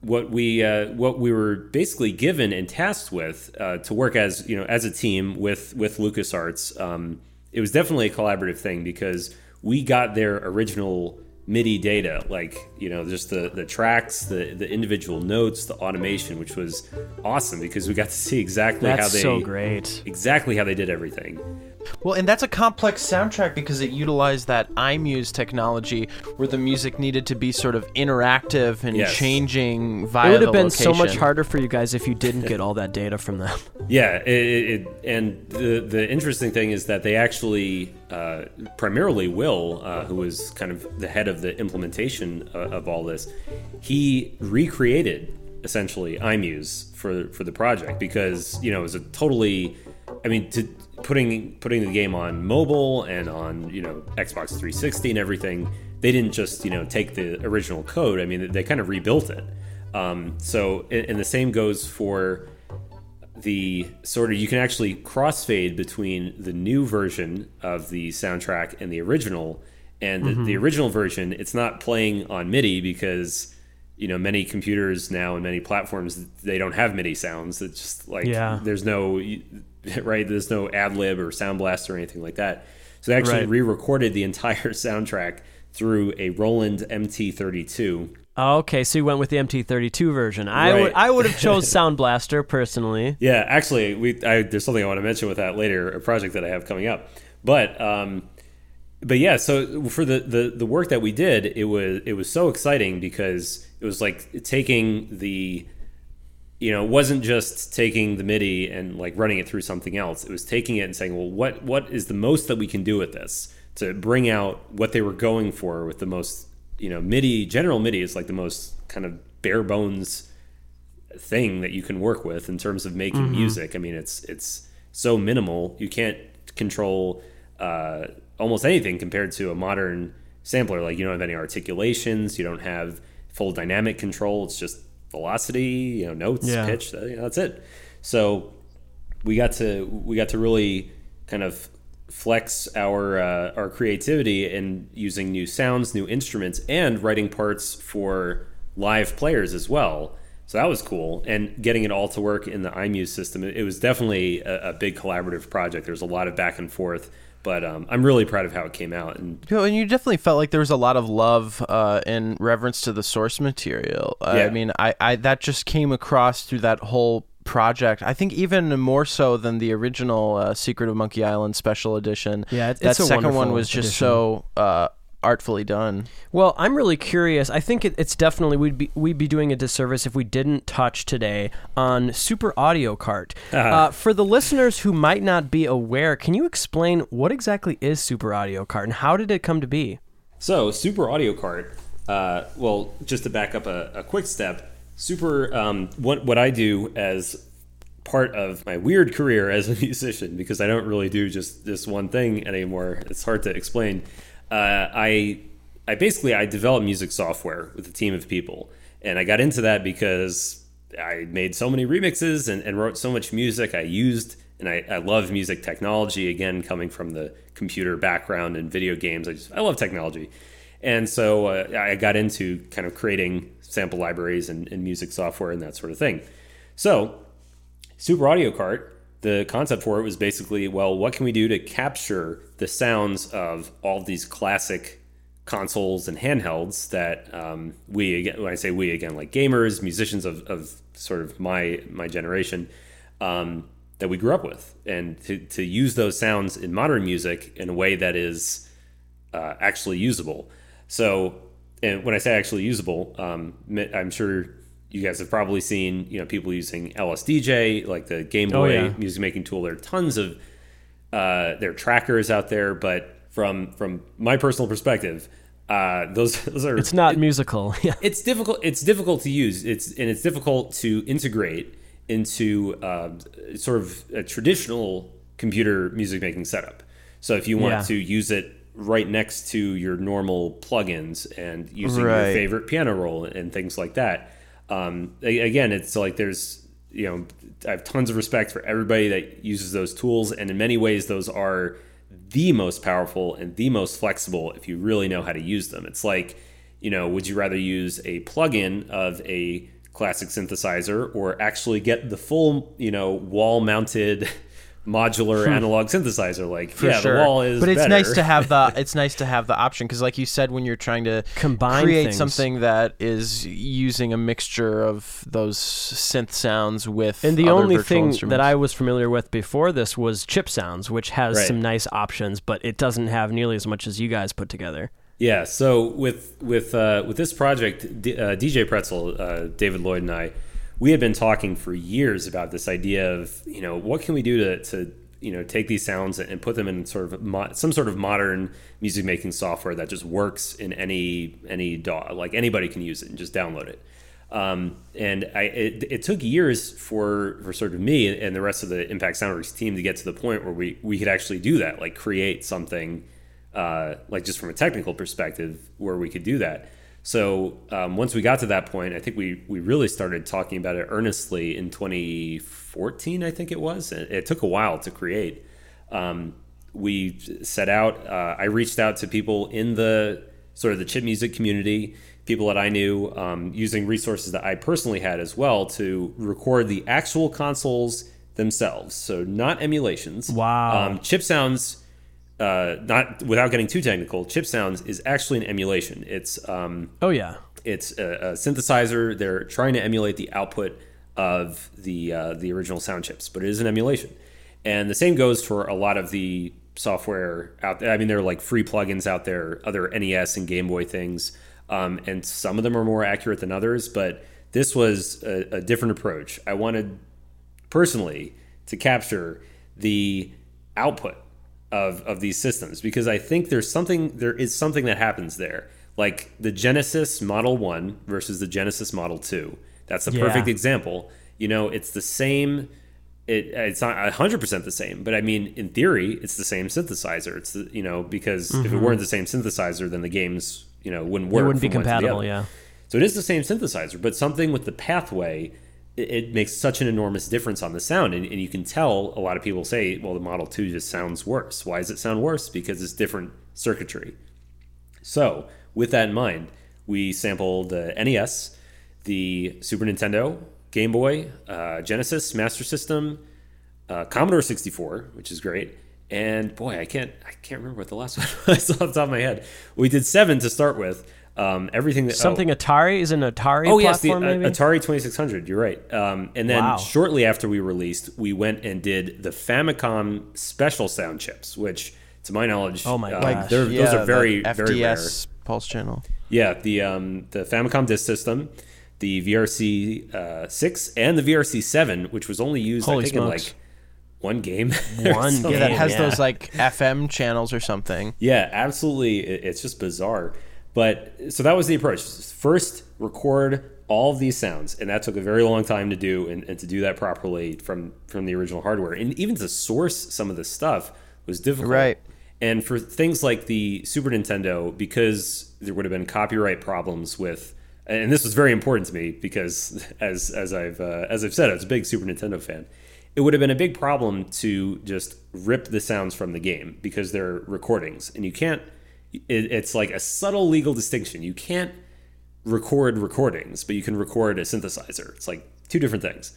what we uh, what we were basically given and tasked with uh, to work as you know as a team with with LucasArts, um, it was definitely a collaborative thing because we got their original MIDI data, like you know, just the the tracks, the the individual notes, the automation, which was awesome because we got to see exactly how they so great. exactly how they did everything. Well, and that's a complex soundtrack because it utilized that iMuse technology where the music needed to be sort of interactive and Yes. changing It would have been so much harder for you guys if you didn't get all that data from them. [laughs] Yeah, it, it, it, and the the interesting thing is that they actually, uh, primarily Will, uh, who was kind of the head of the implementation uh, of all this, he recreated essentially iMuse for for the project because you know it was a totally, I mean, to putting putting the game on mobile and on you know Xbox 360 and everything, they didn't just you know take the original code. I mean, they kind of rebuilt it. Um, so, and and the same goes for the sort of you can actually crossfade between the new version of the soundtrack and the original and the, the original version it's not playing on midi because you know many computers now and many platforms they don't have midi sounds it's just like Yeah. there's no [laughs] right there's no ad lib or sound blast or anything like that so they actually Right. re-recorded the entire [laughs] soundtrack through a roland mt32 Okay, so you went with the MT32 version. I Right. would I would have chose [laughs] Sound Blaster personally. Yeah, actually, we I, there's something I want to mention with that later, a project that I have coming up. But um, but yeah, so for the, the the work that we did, it was it was so exciting because it was like taking the you know, it wasn't just taking the MIDI and like running it through something else. It was taking it and saying, well, what what is the most that we can do with this to bring out what they were going for with the most, you know, MIDI. General MIDI is like the most kind of bare bones thing that you can work with in terms of making music. I mean, it's it's so minimal. You can't control uh, almost anything compared to a modern sampler. Like you don't have any articulations. You don't have full dynamic control. It's just velocity, you know, notes, Yeah. pitch. uh, You know, that's it. So we got to we got to really kind of flex our uh, our creativity in using new sounds, new instruments, and writing parts for live players as well. So that was cool, and getting it all to work in the iMuse system. It, it was definitely a, a big collaborative project. There's a lot of back and forth, but um, I'm really proud of how it came out. And You know, and you definitely felt like there was a lot of love uh, and reverence to the source material. Uh, Yeah. I mean, I, I that just came across through that whole project. I think even more so than the original uh, Secret of Monkey Island special edition. Yeah, it- that it's a second one was just edition. so uh, artfully done. Well, I'm really curious. I think it, it's definitely we'd be we'd be doing a disservice if we didn't touch today on Super Audio Cart. uh, for the listeners who might not be aware, can you explain what exactly is Super Audio Cart and how did it come to be? So, Super Audio Cart. Uh, well, just to back up a, a quick step, Super. Um, what what I do as part of my weird career as a [laughs] musician because I don't really do just this one thing anymore. It's hard to explain. Uh, I I basically I developed music software with a team of people, and I got into that because I made so many remixes and, and wrote so much music. I used and I, I love music technology. Again, coming from the computer background and video games, I just I love technology, and so uh, I got into kind of creating sample libraries and, and music software and that sort of thing. So Super Audio Cart, the concept for it was basically, well, what can we do to capture the sounds of all of these classic consoles and handhelds that um, we, again, when I say we again, like gamers, musicians of, of sort of my my generation, um, that we grew up with, and to, to use those sounds in modern music in a way that is uh, actually usable. So, and when I say actually usable, um, I'm sure you guys have probably seen you know people using LSDJ, like the Game Boy oh, yeah. music making tool. There are tons of uh, there are trackers out there, but from from my personal perspective, uh, those [laughs] those are it's not it, musical. [laughs] Yeah, it's difficult. It's difficult to use. It's and it's difficult to integrate into uh, sort of a traditional computer music making setup. So if you want yeah. to use it right next to your normal plugins and using right. your favorite piano roll and things like that um, again, it's like there's you know I have tons of respect for everybody that uses those tools, and in many ways, those are the most powerful and the most flexible if you really know how to use them. It's like you know, would you rather use a plugin of a classic synthesizer or actually get the full you know wall mounted [laughs] modular hmm. analog synthesizer. Like, For yeah, sure. the wall is. But it's better. nice to have the [laughs] it's nice to have the option because, like you said, when you're trying to combine create things. something that is using a mixture of those synth sounds with and the only thing that I was familiar with before this was chip sounds, which has right. some nice options, but it doesn't have nearly as much as you guys put together. Yeah. So with with uh, with this project, D- uh, DJ Pretzel, uh, David Lloyd, and I we had been talking for years about this idea of you know what can we do to, to you know take these sounds and put them in sort of mo- some sort of modern music making software that just works in any any DAW like anybody can use it and just download it. Um, and I it, it, took years for for sort of me and the rest of the Impact Soundworks team to get to the point where we we could actually do that like create something uh, like just from a technical perspective where we could do that so um, once we got to that point, I think we we really started talking about it earnestly in 2014. I think it was. It, it took a while to create. Um, we set out. Uh, I reached out to people in the sort of the chip music community, people that I knew, um, using resources that I personally had as well to record the actual consoles themselves. So not emulations. Wow. Um, chip sounds uh, not without getting too technical, chip sounds is actually an emulation. It's um, oh yeah, it's a, a, synthesizer. They're trying to emulate the output of the uh, the original sound chips, but it is an emulation. And the same goes for a lot of the software out there. I mean, there are like free plugins out there, other NES and Game Boy things, um, and some of them are more accurate than others. But this was a, a different approach. I wanted personally to capture the output of of these systems because I think there's something there is something that happens there. Like the Genesis Model 1 versus the Genesis Model 2. That's a yeah. perfect example. You know, it's the same it, it's not 100% the same, but I mean in theory it's the same synthesizer. It's the, you know because mm-hmm. if it mm-hmm. weren't the same synthesizer then the games, you know, wouldn't work. It wouldn't be compatible, yeah. So it is the same synthesizer, but something with the pathway it, makes such an enormous difference on the sound. And, and, you can tell a lot of people say, well, the Model 2 just sounds worse. Why does it sound worse? Because it's different circuitry. So, with that in mind, we sampled the NES, the Super Nintendo, Game Boy, uh, Genesis, Master System, uh, Commodore 64, which is great. And boy, I can't I can't remember what the last [laughs] one was off the top of my head. We did seven to start with. Um, everything that something oh, Atari is an Atari. Oh yes, the uh, Atari Twenty Six Hundred. You're right. Um, and then wow. shortly after we released, we went and did the Famicom special sound chips, which, to my knowledge, oh my uh, gosh, yeah, those are very FDS very rare. pulse channel. Yeah, the um, the Famicom disk system, the VRC uh, six, and the VRC seven, which was only used Holy I think smokes. in like one game. [laughs] One game yeah, that has yeah. those like FM channels or something. Yeah, absolutely. It's just bizarre. But so that was the approach. First, record all of these sounds, and that took a very long time to do, and, and to do that properly from from the original hardware, and even to source some of this stuff was difficult. Right. And for things like the Super Nintendo, because there would have been copyright problems with, and this was very important to me because, as as I've uh, as I've said, I was a big Super Nintendo fan. It would have been a big problem to just rip the sounds from the game because they're recordings, and you can't. It, it's like a subtle legal distinction. You can't record recordings, but you can record a synthesizer. It's like two different things.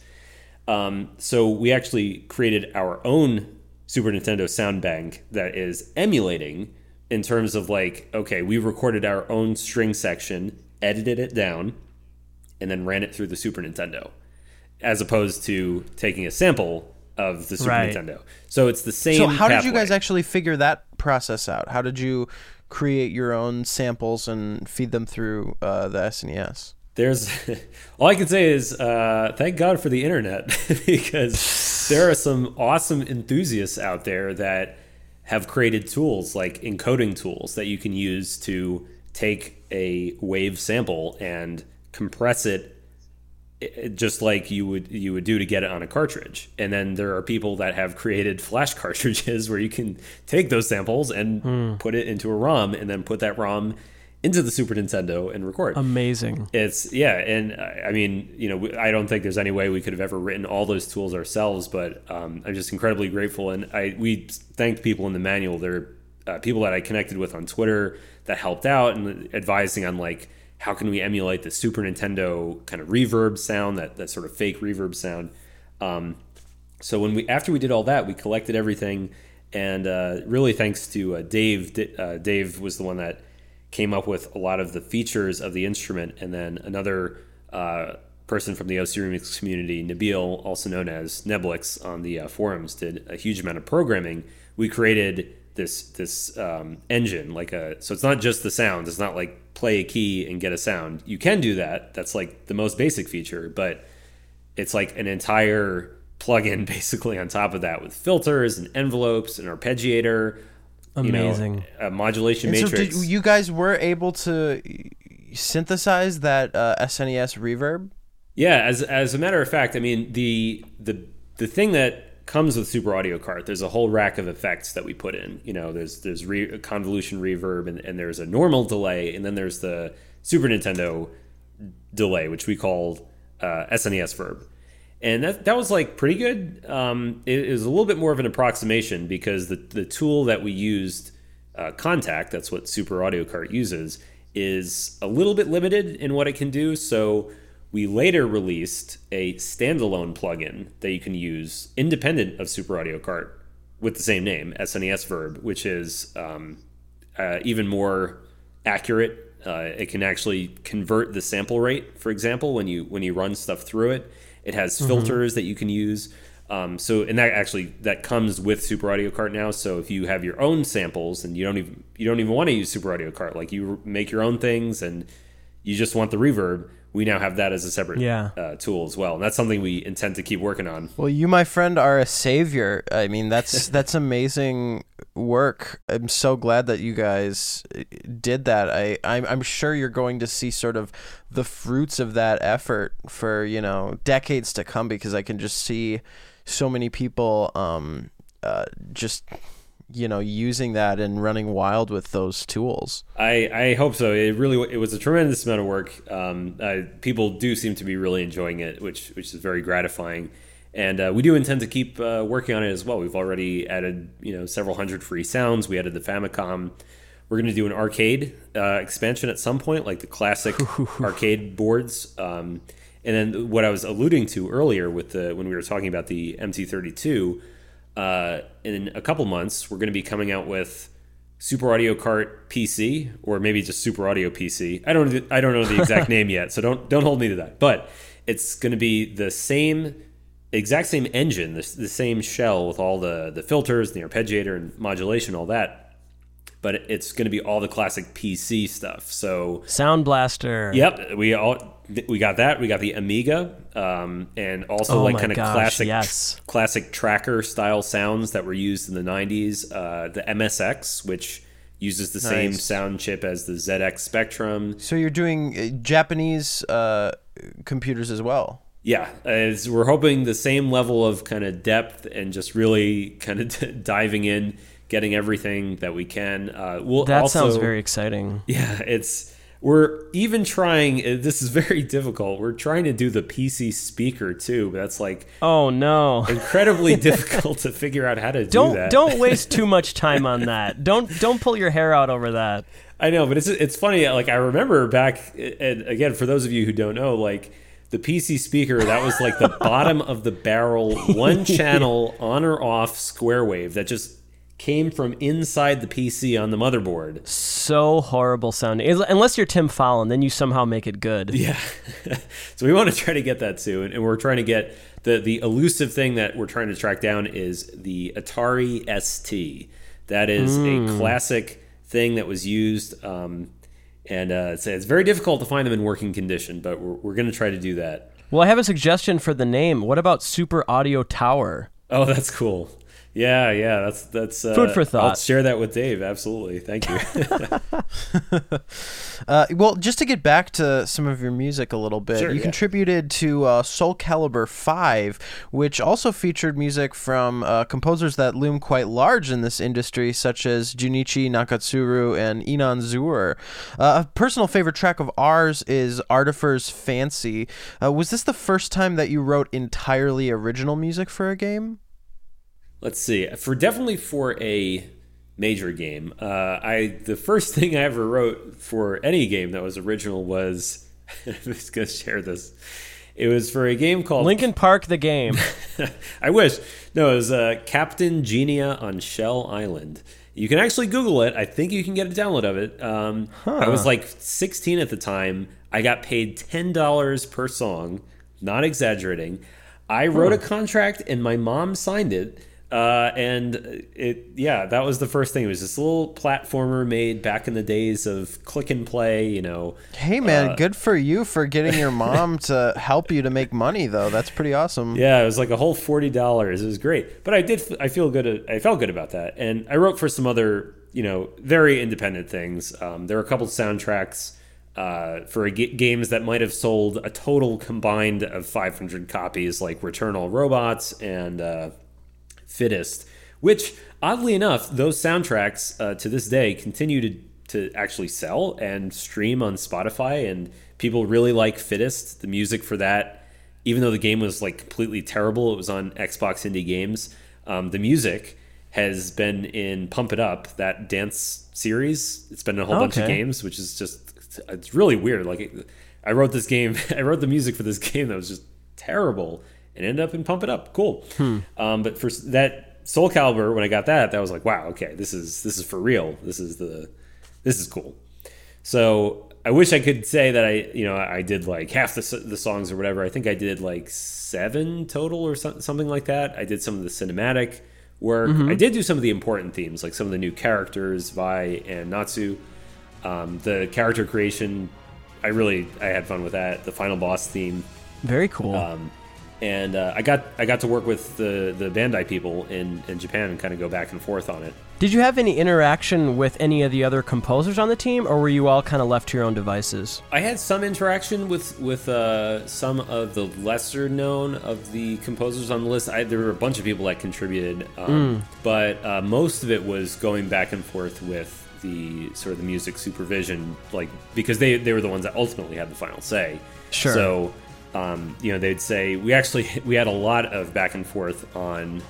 Um, so we actually created our own Super Nintendo sound bank that is emulating in terms of like, okay, we recorded our own string section, edited it down, and then ran it through the Super Nintendo, as opposed to taking a sample of the Super Right. Nintendo. So it's the same. So how did you guys actually figure that process out? How did you create your own samples and feed them through uh, the SNES? there's [laughs] all I can say is uh, thank God for the internet [laughs] because there are some awesome enthusiasts out there that have created tools like encoding tools that you can use to take a wave sample and compress it just like you would you would do to get it on a cartridge. And then there are people that have created flash [laughs] cartridges where you can take those samples and put it into a ROM and then put that ROM into the Super Nintendo and record. Amazing. It's yeah, and I I mean, you know, I don't think there's any way we could have ever written all those tools ourselves, but um, I'm just incredibly grateful. And I we thanked people in the manual. There are uh, people that I connected with on Twitter that helped out and advising on like how can we emulate the Super Nintendo kind of reverb sound, that that sort of fake reverb sound. Um, so when we after we did all that, we collected everything, and uh, really thanks to uh, Dave. Uh, Dave was the one that came up with a lot of the features of the instrument, and then another uh, person from the OC Remix community, Nabil, also known as Neblix on the uh, forums, did a huge amount of programming. We created this this um, engine, like a so it's not just the sounds. It's not like play a key and get a sound. You can do that. That's like the most basic feature, but it's like an entire plugin [laughs] basically on top of that with filters and envelopes and arpeggiator. you know, Amazing. a modulation And so matrix. did, you guys were able to synthesize that uh, SNES reverb? Yeah, as as a matter of fact, I mean the the the thing that comes with Super Audio Cart, there's a whole rack of effects that we put in. You know, there's there's re- convolution reverb, and, and there's a normal delay, and then there's the Super Nintendo delay, which we call uh, SNES verb. And that, that was like pretty good. Um, it, it was a little bit more of an approximation because the, the tool that we used, uh, Kontakt, that's what Super Audio Cart uses, is a little bit limited in what it can do. So we later released a standalone plugin that you can use independent of Super Audio Cart with the same name, SNES Verb, which is um, uh, even more accurate. Uh, it can actually convert the sample rate, for example, when you when you run stuff through it. It has filters that you can use. Um, so and that actually that comes with Super Audio Cart now. So if you have your own samples and you don't even you don't even want to use Super Audio Cart, like you make your own things and you just want the reverb, we now have that as a separate Yeah. uh, tool as well. And that's something we intend to keep working on. Well, you, my friend, are a savior. I mean, that's [laughs] that's amazing work. I'm so glad that you guys uh, did that. I I'm, I'm sure you're going to see sort of the fruits of that effort for you know decades to come because I can just see so many people um uh just you know using that and running wild with those tools. I, I hope so. It really it was a tremendous amount of work. Um, uh, people do seem to be really enjoying it, which which is very gratifying. And uh, we do intend to keep uh, working on it as well. We've already added you know several hundred free sounds. We added the Famicom. We're going to do an arcade uh, expansion at some point, like the classic [laughs] arcade boards. Um, and then what I was alluding to earlier with the when we were talking about the MT32, uh, in a couple months we're going to be coming out with Super Audio Cart PC or maybe just Super Audio PC. I don't I don't know the exact [laughs] name yet, so don't don't hold me to that. But it's going to be the same exact same engine, the, the same shell with all the the filters, the arpeggiator and modulation, all that. But it's going to be all the classic PC stuff. So Sound Blaster. Yep, we all we got that. We got the Amiga, um, and also Oh like kind of classic, yes. classic tracker style sounds that were used in the '90s. Uh, the MSX, which uses the same sound chip as the ZX Spectrum. So you're doing uh, Japanese uh, computers as well. Yeah, as we're hoping the same level of kind of depth and just really kind of [laughs] diving in, getting everything that we can. Uh, we'll That also, sounds very exciting. Yeah, it's we're even trying. uh, This is very [laughs] difficult. We're trying to do the PC speaker too, but that's like Oh no. incredibly [laughs] difficult to figure out how to do Don't that. don't waste too much [laughs] time on that. Don't don't pull your hair out over that. I know, but it's it's funny. Like I remember back, and again, for those of you who don't know, like the PC speaker, that was like the bottom of the barrel, one channel on or off square wave that just came from inside the PC on the motherboard. So horrible sounding. Unless you're Tim Follin, then you somehow make it good. Yeah, [laughs] so we want to try to get that too, and, we're trying to get the the elusive thing that we're trying to track down is the Atari ST. That is a classic thing that was used. Um, and uh, it's, it's very difficult to find them in working condition, but we're, we're going to try to do that. Well, I have a suggestion for the name. What about Super Audio Tower? Oh, that's cool. Yeah, yeah, that's that's uh, Food for thought. I'll share that with Dave. Absolutely, thank you. [laughs] Uh, well, just to get back to some of your music a little bit, Sure, you yeah. contributed to uh, Soul Calibur 5, which also featured music from uh, composers that loom quite large in this industry, such as Junichi Nakatsuru and Inon Zur. Uh, a personal favorite track of ours is Artifer's Fancy. Uh, was this the first time that you wrote entirely original music for a game? Let's see. For definitely for a major game, uh, I the first thing I ever wrote for any game that was original was I'm just gonna share this. It was for a game called Linkin Park, the game. [laughs] I wish. No, it was uh, Captain Genia on Shell Island. You can actually Google it. I think you can get a download of it. Um, I was like 16 at the time. I got paid $10 per song, not exaggerating. I wrote a contract and my mom signed it. Uh, and it, yeah, that was the first thing. It was this little platformer made back in the days of click and play, you know. Hey, man, good for you for getting your [laughs] mom to help you to make money, though. That's pretty awesome. Yeah, it was like a whole forty dollars. It was great, but I did. I feel good. I felt good about that, and I wrote for some other, you know, very independent things. Um, there were a couple soundtracks uh, for g- games that might have sold a total combined of five hundred copies, like Return All Robots and uh, Fittest, which oddly enough, those soundtracks uh, to this day continue to to actually sell and stream on Spotify, and people really like Fittest. The music for that, even though the game was like completely terrible, it was on Xbox Indie Games. Um, the music has been in Pump It Up, that dance series. It's been in a whole bunch of games, which is just it's really weird. Like I wrote this game, [laughs] I wrote the music for this [laughs] game that was just terrible, and ended up in Pump It Up. Cool. Um, but for that Soul Calibur, when I got that, that was like, wow, okay, this is this is for real. This is the this is cool. So I wish I could say that I, you know, I did like half the, the songs or whatever. I think I did like seven total or so, something like that. I did some of the cinematic work. I did do some of the important themes, like some of the new characters, Vi and Natsu. Um, the character creation, I really I had fun with that. The final boss theme, Very cool. um, and uh, I got I got to work with the the Bandai people in in Japan and kind of go back and forth on it. Did you have any interaction with any of the other composers on the team, or were you all kind of left to your own devices? I had some interaction with with uh, some of the lesser known of the composers on the list. I, there were a bunch of people that contributed, um, but uh, most of it was going back and forth with the sort of the music supervision, like because they they were the ones that ultimately had the final say. Sure. So um, you know they'd say we actually [laughs] we had a lot of back and forth on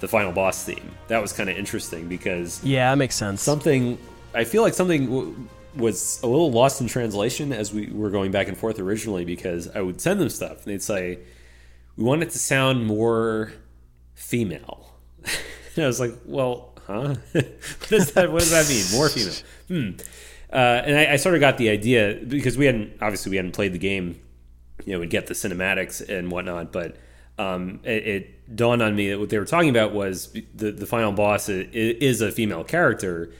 the final boss theme. That was kind of interesting because Yeah, that makes sense. something I feel like something w- was a little lost in translation as we were going back and forth originally because I would send them stuff and they'd say we want it to sound more female. [laughs] and I was like, well, huh? [laughs] what does that what does that mean? More female? Hmm. Uh, and I, I sort of got the idea because we hadn't obviously we hadn't played the game. You know, we'd get the cinematics and whatnot, but um, it, it dawned on me that what they were talking about was the the final boss is a female character,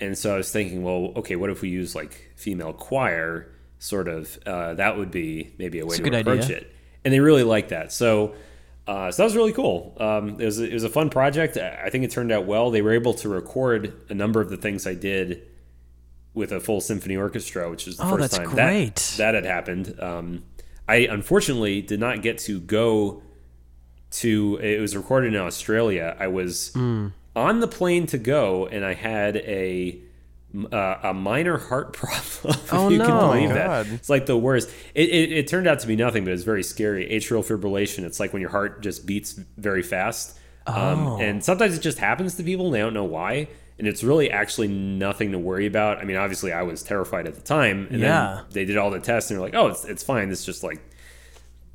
and so I was thinking, well, okay, what if we use like female choir? Sort of, uh, that would be maybe a way to approach idea. it, and they really liked that. So, uh, so that was really cool. Um, it was it was a fun project. I I think it turned out well. They were able to record a number of the things I did with a full symphony orchestra, which is the Oh, first that's time great. that that had happened. Um, I unfortunately did not get to go to. It was recorded in Australia. I was Hmm. on the plane to go, and I had a uh, a minor heart [laughs] problem. if Oh, you can no. believe God. that. It's like the worst. It, it, it turned out to be nothing, but it's very scary. Atrial fibrillation. It's like when your heart just beats very fast. Um, Oh. and sometimes it just happens to people and they don't know why. And it's really actually nothing to worry about. I mean, obviously, I was terrified at the time. And Yeah. then they did all the tests and they're like, oh, it's, it's fine. It's just like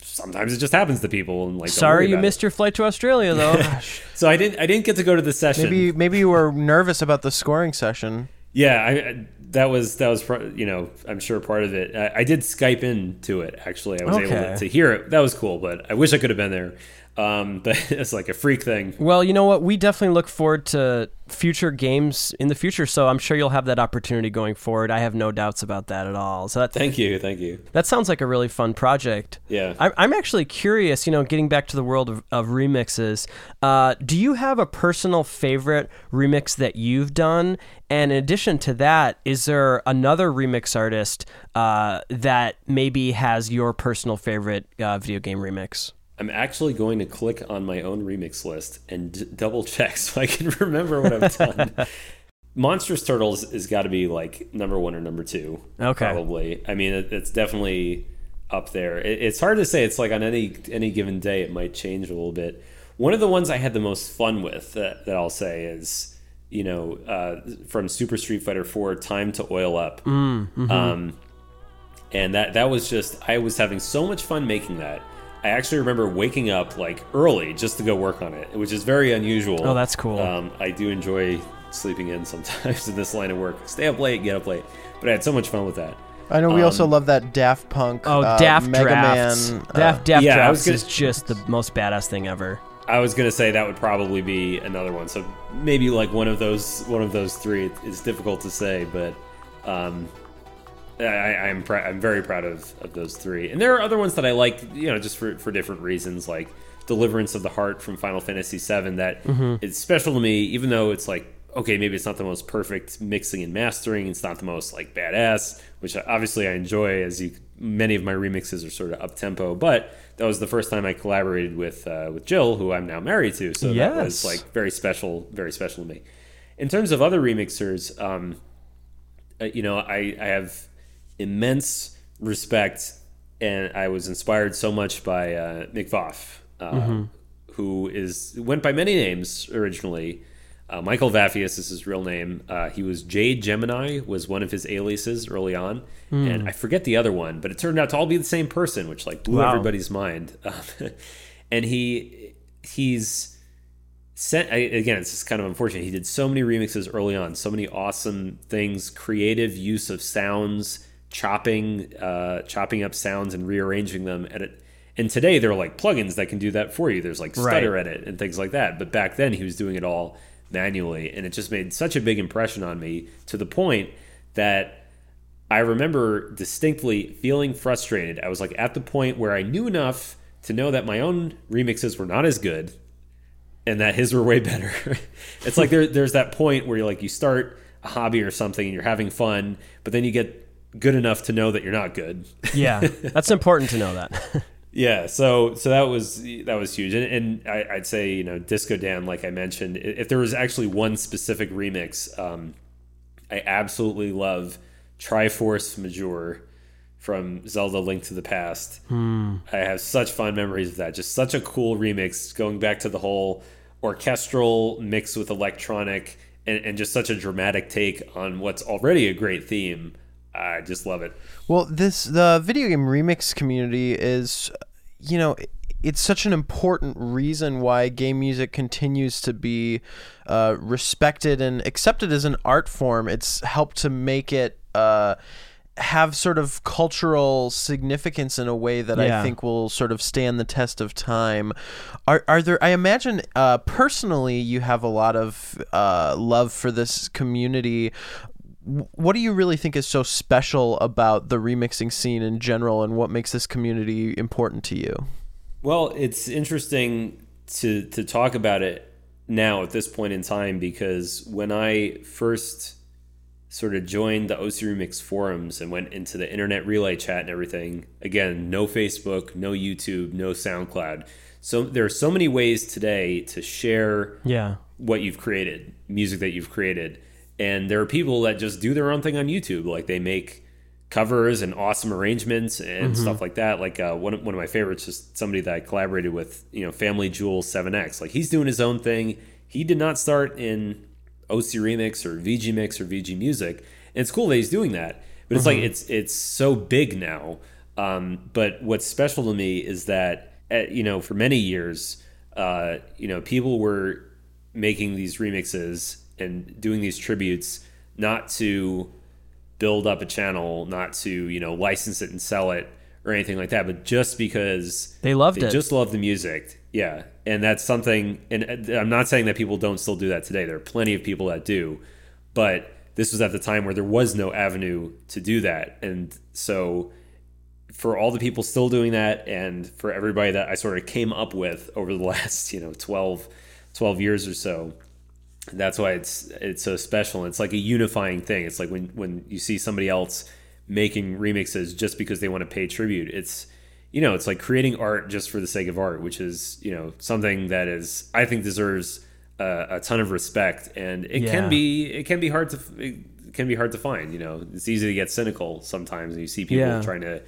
sometimes it just happens to people. And like, Sorry you about it. missed your flight to Australia, though. [laughs] So I didn't. I didn't get to go to the session. Maybe maybe you were nervous about the scoring session. Yeah, I, I- that was that was pro- you know I'm sure part of it. I, I did Skype into it actually. I was able to, to hear it. That was cool, but I wish I could have been there. Um, [laughs] but it's like a freak thing. well, you know what? We definitely look forward to future games in the future, so I'm sure you'll have that opportunity going forward. I have no doubts about that at all. So that Thank you, thank you. that sounds like a really fun project. Yeah. I'm, I'm actually curious, you know, getting back to the world of, of remixes. Uh, do you have a personal favorite remix that you've done? And in addition to that, is there another remix artist uh, that maybe has your personal favorite uh, video game remix? I'm actually going to click on my own remix list and d- double check [laughs] so I can remember what I've done. [laughs] Monstrous Turtles has got to be like number one or number two. Okay. Probably. I mean, it, it's definitely up there. It, it's hard to say. It's like on any any given day, it might change a little bit. One of the ones I had the most fun with that, that I'll say is, you know, uh, from Super Street Fighter 4, Time to Oil Up. Um, and that that was just I was having so much fun making that. I actually remember waking up like early just to go work on it, which is very unusual. Oh, that's cool. Um, I do enjoy sleeping in sometimes [laughs] in this line of work. Stay up late, get up late, but I had so much fun with that. I know we also love that Daft Punk. Oh, uh, Daft Mega Drafts. Man. uh, Daft, Daft yeah, I Drafts was gonna- is just the most badass thing ever. I was gonna say that would probably be another one. So maybe like one of those one of those three. It's difficult to say, but um, I, I'm pr- I'm very proud of, of those three. And there are other ones that I like, you know, just for for different reasons, like Deliverance of the Heart from Final Fantasy VII. That That is special to me, even though it's like okay, maybe it's not the most perfect mixing and mastering. It's not the most like badass, which obviously I enjoy. As you, many of my remixes are sort of up tempo, but that was the first time I collaborated with uh, with Jill, who I'm now married to. So that was like very special, very special to me. In terms of other remixers, um, uh, you know, I, I have immense respect, and I was inspired so much by uh, Voff, uh, who is went by many names originally. Uh, Michael Vaffius is his real name. Uh, he was Jade Gemini was one of his aliases early on, and I forget the other one, but it turned out to all be the same person, which like blew Wow. everybody's mind. [laughs] and he he's sent I, again it's just kind of unfortunate he did so many remixes early on so many awesome things creative use of sounds chopping uh, chopping up sounds and rearranging them at it and today there are like plugins that can do that for you there's like stutter Right. edit and things like that but back then he was doing it all manually and it just made such a big impression on me to the point that I remember distinctly feeling frustrated. I was like at the point where I knew enough to know that my own remixes were not as good and that his were way better. [laughs] it's like there, there's that point where you're like you start a hobby or something and you're having fun, but then you get good enough to know that you're not good. [laughs] Yeah, that's important to know that. [laughs] Yeah, so so that was that was huge, and, and I, I'd say you know Disco Dan, like I mentioned, if there was actually one specific remix, um, I absolutely love Triforce Majeure from Zelda: Link to the Past. I have such fond memories of that. Just such a cool remix, going back to the whole orchestral mix with electronic, and, and just such a dramatic take on what's already a great theme. I just love it. Well, this the video game remix community is, you know, it's such an important reason why game music continues to be uh, respected and accepted as an art form. It's helped to make it. Uh, have sort of cultural significance in a way that Yeah. I think will sort of stand the test of time. Are are there? I imagine uh, personally, you have a lot of uh, love for this community. W- What do you really think is so special about the remixing scene in general, and what makes this community important to you? Well, it's interesting to to talk about it now at this point in time because when I first sort of joined the OC Remix forums and went into the internet relay chat and everything, again, no Facebook, no YouTube, no SoundCloud. So there are so many ways today to share Yeah. what you've created, music that you've created. And there are people that just do their own thing on YouTube. Like they make covers and awesome arrangements and stuff like that. Like uh, one, of, one of my favorites is somebody that I collaborated with, you know, FamilyJules7x. Like he's doing his own thing. He did not start in OC Remix or VG Mix or VG Music. And it's cool that he's doing that. But it's like it's it's so big now. Um, but what's special to me is that uh, you know for many years, uh, you know, people were making these remixes and doing these tributes not to build up a channel, not to you know license it and sell it or anything like that, but just because They loved they it. just love the music. Yeah, and that's something. And uh, I'm not saying that people don't still do that today. There are plenty of people that do, but this was at the time where there was no avenue to do that, and so for all the people still doing that, and for everybody that I sort of came up with over the [laughs] last you know 12, 12 years or so, that's why it's it's so special. It's like a unifying thing. It's like when when you see somebody else making remixes just because they want to pay tribute. It's you know, it's like creating art just for the sake of art, which is you know something that is I think deserves a, a ton of respect, and it Yeah. can be it can be hard to it can be hard to find. You know, it's easy to get cynical sometimes, and you see people Yeah. trying to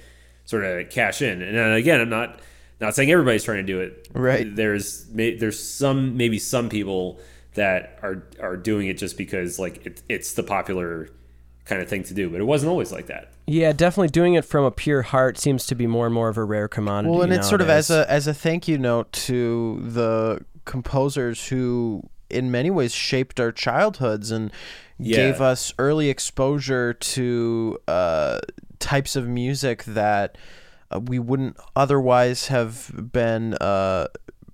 sort of cash in. And again, I'm not not saying everybody's trying to do it. Right. There's may- there's some maybe some people that are are doing it just because like it, it's the popular kind of thing to do, but it wasn't always like that. Yeah, definitely doing it from a pure heart seems to be more and more of a rare commodity. Well, and it's sort of as a as a thank you note to the composers who, in many ways, shaped our childhoods and Yeah. gave us early exposure to uh, types of music that uh, we wouldn't otherwise have been uh,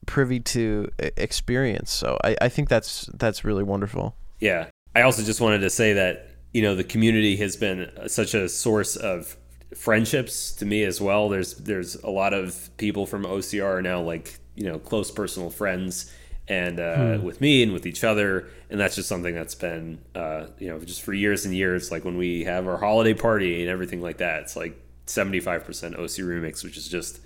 privy to experience. So I, I think that's that's really wonderful. Yeah. I also just wanted to say that, you know, the community has been such a source of friendships to me as well. There's there's a lot of people from OCR are now like, you know, close personal friends and uh, with me and with each other. And that's just something that's been, uh, you know, just for years and years. Like when we have our holiday party and everything like that, it's like 75% OC remix, which is just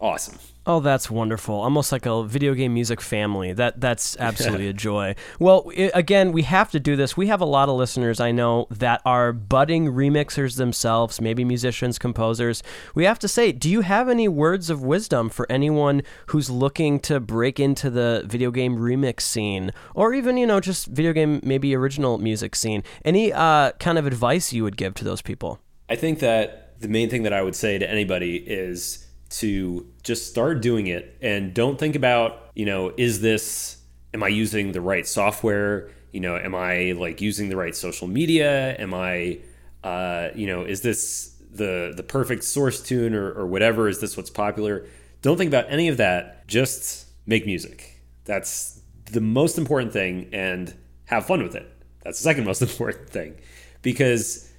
awesome. Oh, that's wonderful! Almost like a video game music family. That that's [laughs] absolutely a joy. Well, i again, we have to do this. We have a lot of listeners I know that are budding remixers themselves, maybe musicians, composers. We have to say, do you have any words of wisdom for anyone who's looking to break into the video game remix scene, or even you know just video game maybe original music scene? Any uh, kind of advice you would give to those people? I think that the main thing that I would say to anybody is to just start doing it and don't think about, you know, is this, am I using the right software? You know, am I like using the right social media? Am I, uh, you know, is this the the perfect source tune or, or whatever? Is this what's popular? Don't think about any of that. Just make music. That's the most important thing and have fun with it. That's the second most [laughs] important thing because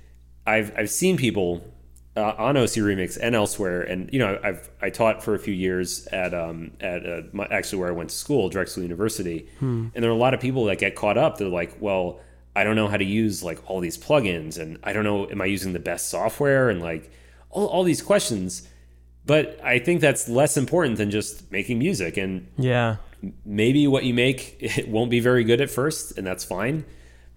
I've I've seen people uh, on OC Remix and elsewhere, and you know I've I taught for a few years at um at uh, my, actually where I went to school, Drexel University, and there are a lot of people that get caught up. They're like, well, I don't know how to use like all these plugins, and I don't know, am I using the best software, and like all all these questions. But I think that's less important than just making music, and Yeah, maybe what you make [laughs] it won't be very good at first and that's fine.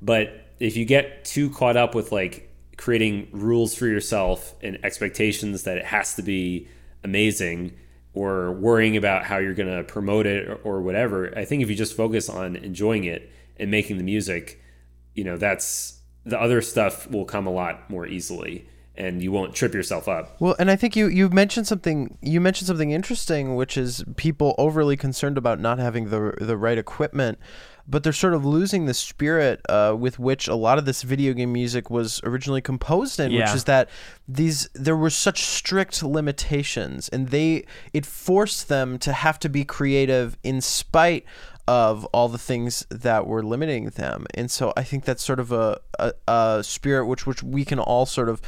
But if you get too caught up with like creating rules for yourself and expectations that it has to be amazing or worrying about how you're going to promote it or, or whatever i think if you just focus on enjoying it and making the music you know that's the other stuff will come a lot more easily and you won't trip yourself up. Well, and I think you you mentioned something you mentioned something interesting, which is people overly concerned about not having the the right equipment, but they're sort of losing the spirit uh, with which a lot of this video game music was originally composed in, which is that these there were such strict limitations, and they it forced them to have to be creative in spite of all the things that were limiting them. And so I think that's sort of a, a, a spirit which which we can all sort of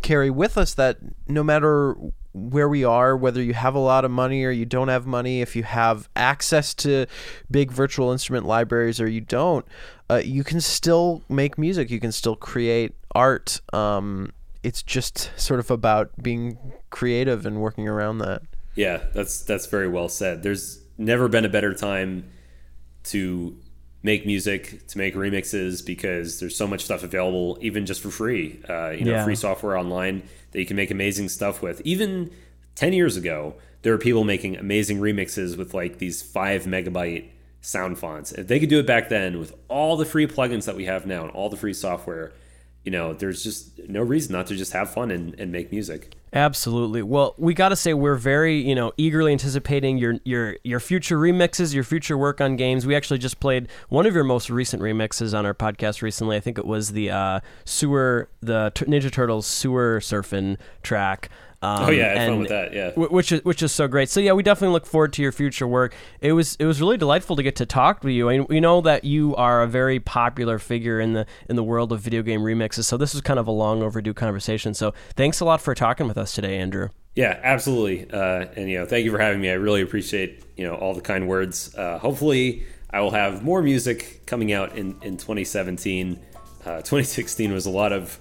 carry with us that no matter where we are, whether you have a lot of money or you don't have money, if you have access to big virtual instrument libraries or you don't, uh, you can still make music. You can still create art. Um, it's just sort of about being creative and working around that. Yeah, that's that's very well said. There's never been a better time to make music, to make remixes because there's so much stuff available, even just for free. Uh, you know, Yeah. free software online that you can make amazing stuff with. Even ten years ago, there were people making amazing remixes with like these five megabyte sound fonts. If they could do it back then with all the free plugins that we have now and all the free software, you know, there's just no reason not to just have fun and, and make music. Absolutely. Well, we got to say we're very, you know, eagerly anticipating your your your future remixes, your future work on games. We actually just played one of your most recent remixes on our podcast recently. I think it was the uh, sewer, the Ninja Turtles sewer surfing track. Um, Oh yeah, I had fun with that. Yeah. Wh- which is which is so great. So yeah, we definitely look forward to your future work. It was it was really delightful to get to talk to you. And we know that you are a very popular figure in the in the world of video game remixes. So this was kind of a long overdue conversation. So thanks a lot for talking with us today, Andrew. Yeah, absolutely. Uh, and you know, thank you for having me. I really appreciate you know all the kind words. Uh, hopefully, I will have more music coming out in in 2017. Uh, 2016 was a lot of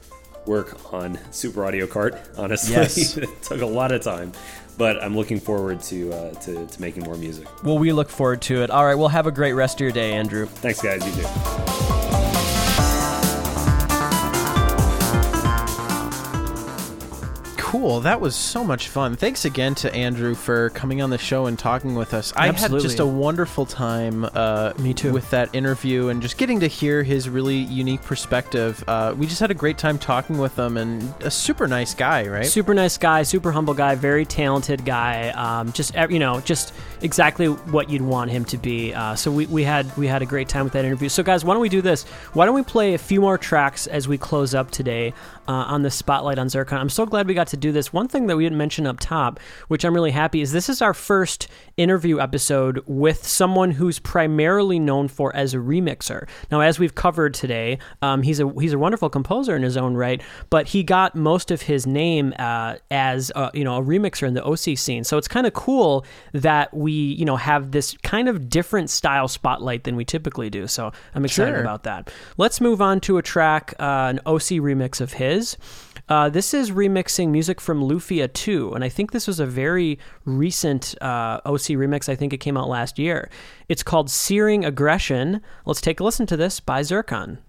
work on Super Audio Cart. Honestly, Yes. [laughs] it took a lot of time, but I'm looking forward to, uh, to to making more music. Well, we look forward to it. All right, well, have a great rest of your day, Andrew. Thanks, guys. You too. Cool. That was so much fun. Thanks again to Andrew for coming on the show and talking with us. I had Absolutely. just a wonderful time. Uh, Me too. With that interview and just getting to hear his really unique perspective. Uh, we just had a great time talking with him, and a super nice guy, right? Super nice guy, super humble guy, very talented guy. Um, just you know, just exactly what you'd want him to be. Uh, so we, we had we had a great time with that interview. So guys, why don't we do this? Why don't we play a few more tracks as we close up today uh, on the spotlight on Zircon? I'm so glad we got to do this. One thing that we didn't mention up top, which I'm really happy, is this is our first interview episode with someone who's primarily known for as a remixer. Now, as we've covered today, um, he's a he's a wonderful composer in his own right, but he got most of his name uh, as a, you know a remixer in the OC scene. So it's kind of cool that we you know have this kind of different style spotlight than we typically do. So I'm excited Sure. about that. Let's move on to a track, uh, an OC remix of his. Uh, this is remixing music from Lufia 2, and I think this was a very recent uh, OC remix. I think it came out last year. It's called Searing Aggression. Let's take a listen to this by Zircon.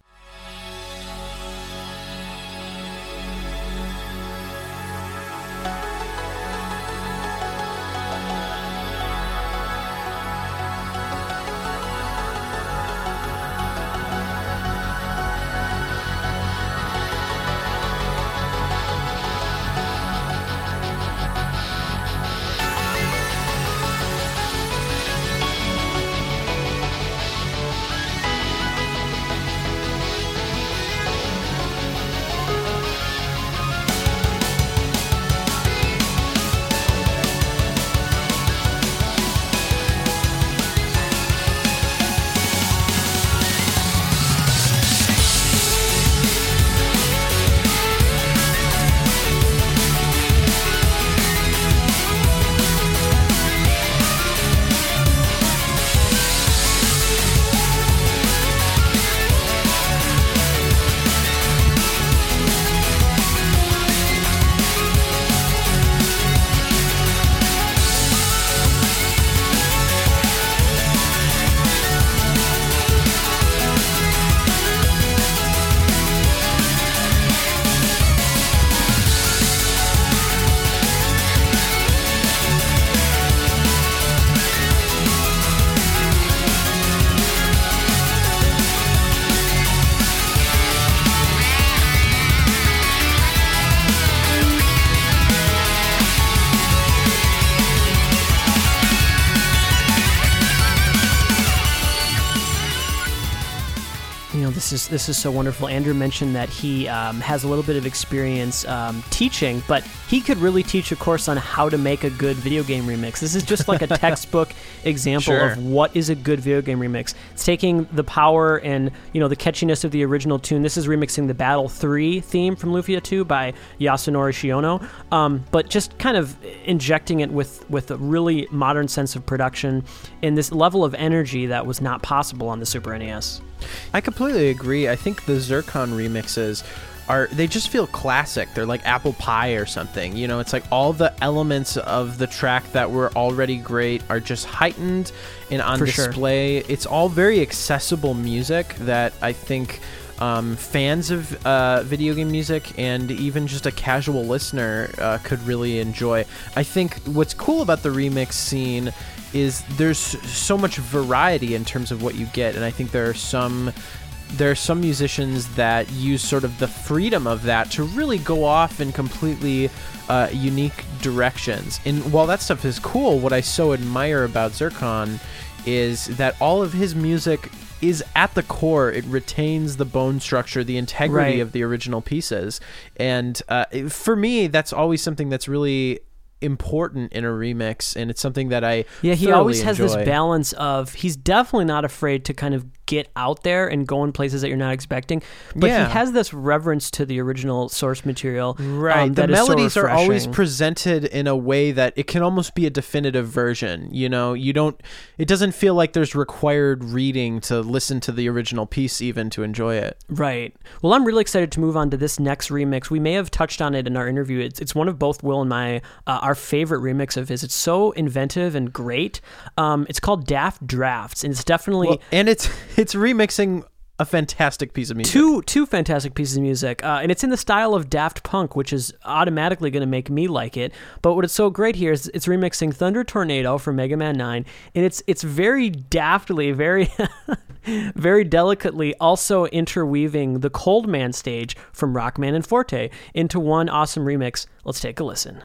Is this is so wonderful. Andrew mentioned that he um, has a little bit of experience um, teaching, but he could really teach a course on how to make a good video game remix. This is just like a [laughs] textbook example Sure. of what is a good video game remix. It's taking the power and you know the catchiness of the original tune. This is remixing the Battle Three theme from Lufia Two by Yasunori Shiono, um, but just kind of injecting it with with a really modern sense of production and this level of energy that was not possible on the Super NES. I completely agree. I think the Zircon remixes are they just feel classic. They're like apple pie or something. You know, it's like all the elements of the track that were already great are just heightened and on For sure. display. It's all very accessible music that I think um, fans of uh, video game music and even just a casual listener uh, could really enjoy. I think what's cool about the remix scene is there's so much variety in terms of what you get, and I think there are some there are some musicians that use sort of the freedom of that to really go off in completely uh, unique directions. And while that stuff is cool, what I so admire about Zircon is that all of his music is at the core it retains the bone structure the integrity Right. of the original pieces and uh, for me that's always something that's really important in a remix and it's something that i Yeah, he always has this balance of he's definitely not afraid to kind of get out there and go in places that you're not expecting, but Yeah. he has this reverence to the original source material. Right. um, the is so melodies are always presented in a way that it can almost be a definitive version. You know, you don't, it doesn't feel like there's required reading to listen to the original piece even to enjoy it. Right. Well, I'm really excited to move on to this next remix. We may have touched on it in our interview. It's, it's one of both Will and my uh, our favorite remix of his. It's so inventive and great. Um, it's called Daft Drafts, and it's definitely Well, and it's, it's remixing a fantastic piece of music. two two fantastic pieces of music, uh, and it's in the style of Daft Punk, which is automatically going to make me like it. But what is so great here is it's remixing Thunder Tornado from Mega Man Nine, and it's it's very daftly, very [laughs] very delicately, also interweaving the Cold Man stage from Rockman and Forte into one awesome remix. Let's take a listen.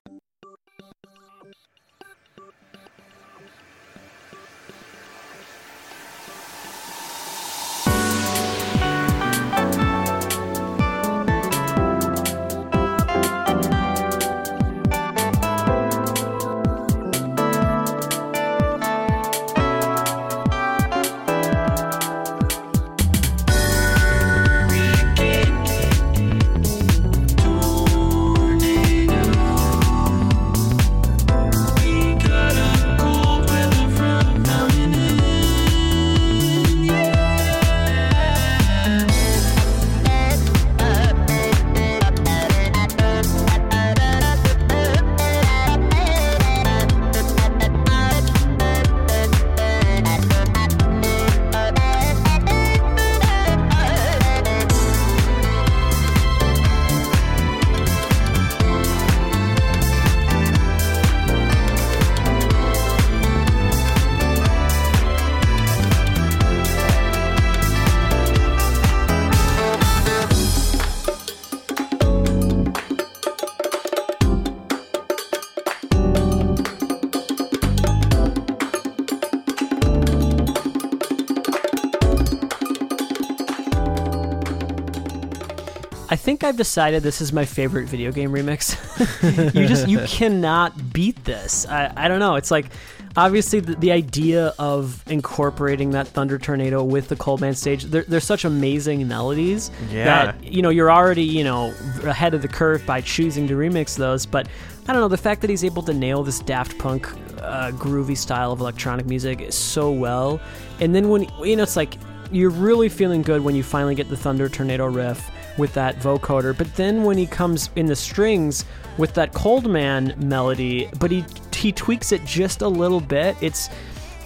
Think I've decided this is my favorite video game remix. [laughs] you just you [laughs] cannot beat this. I, I don't know. It's like obviously the, the idea of incorporating that Thunder Tornado with the Cold Man stage. There, there's such amazing melodies Yeah. that you know you're already you know ahead of the curve by choosing to remix those. But I don't know the fact that he's able to nail this Daft Punk uh, groovy style of electronic music so well, and then when you know it's like you're really feeling good when you finally get the Thunder Tornado riff with that vocoder. But then when he comes in the strings with that Cold Man melody, but he he tweaks it just a little bit. It's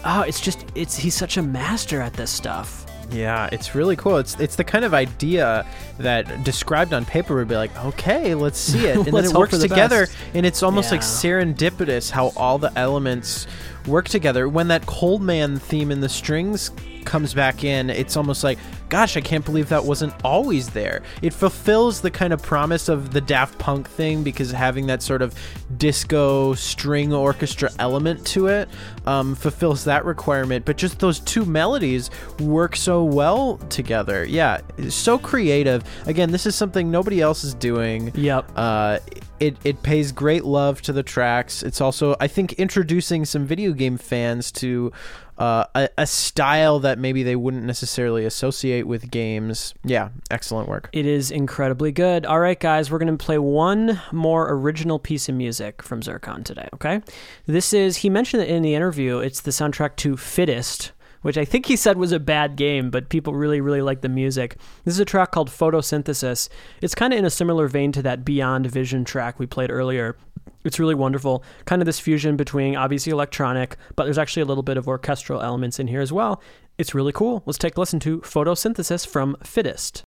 oh, it's just it's he's such a master at this stuff. Yeah, it's really cool. It's it's the kind of idea that described on paper would be like, okay, let's see it, [laughs] and then it works the together, best. and it's almost like serendipitous how all the elements work together. When that Cold Man theme in the strings comes back in, it's almost like, gosh, I can't believe that wasn't always there. It fulfills the kind of promise of the Daft Punk thing because having that sort of disco string orchestra element to it um, fulfills that requirement. But just those two melodies work so well together. Yeah, so creative. Again, this is something nobody else is doing. Yep. Uh, it, it pays great love to the tracks. It's also, I think, introducing some video game fans to uh, a, a style that maybe they wouldn't necessarily associate with games. Yeah, excellent work. It is incredibly good. All right, guys, we're going to play one more original piece of music from Zircon today, okay? This is, he mentioned it in the interview, it's the soundtrack to Fittest, which I think he said was a bad game, but people really, really like the music. This is a track called Photosynthesis. It's kind of in a similar vein to that Beyond Vision track we played earlier. It's really wonderful. Kind of this fusion between obviously electronic, but there's actually a little bit of orchestral elements in here as well. It's really cool. Let's take a listen to Photosynthesis from Fittest.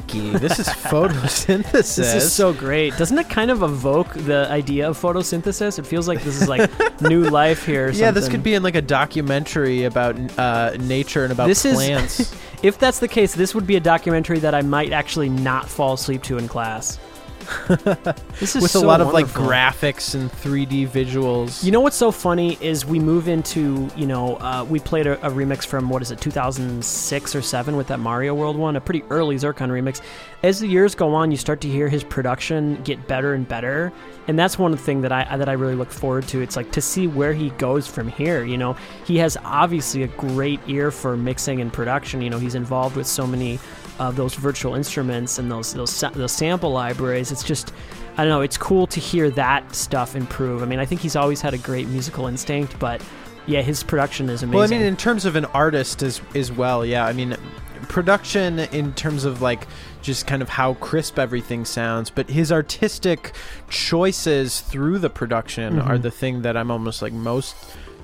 This is [laughs] photosynthesis. This is so great. Doesn't it kind of evoke the idea of photosynthesis? It feels like this is like [laughs] new life here. Or yeah, this could be in like a documentary about uh, nature and about This is- plants. [laughs] If that's the case, this would be a documentary that I might actually not fall asleep to in class. This [laughs] is with so a lot of wonderful. like graphics and 3D visuals. You know what's so funny is we move into you know uh, we played a, a remix from what is it 2006 or seven with that Mario World one, a pretty early Zircon remix. As the years go on, you start to hear his production get better and better, and that's one thing that I that I really look forward to. It's like to see where he goes from here. You know, he has obviously a great ear for mixing and production. You know, he's involved with so many of those virtual instruments and those those sa- those sample libraries. It's just I don't know. It's cool to hear that stuff improve. I mean, I think he's always had a great musical instinct, but yeah, his production is amazing. Well, I mean, in terms of an artist as as well, yeah. I mean, production in terms of like just kind of how crisp everything sounds, but his artistic choices through the production Mm-hmm. are the thing that I'm almost like most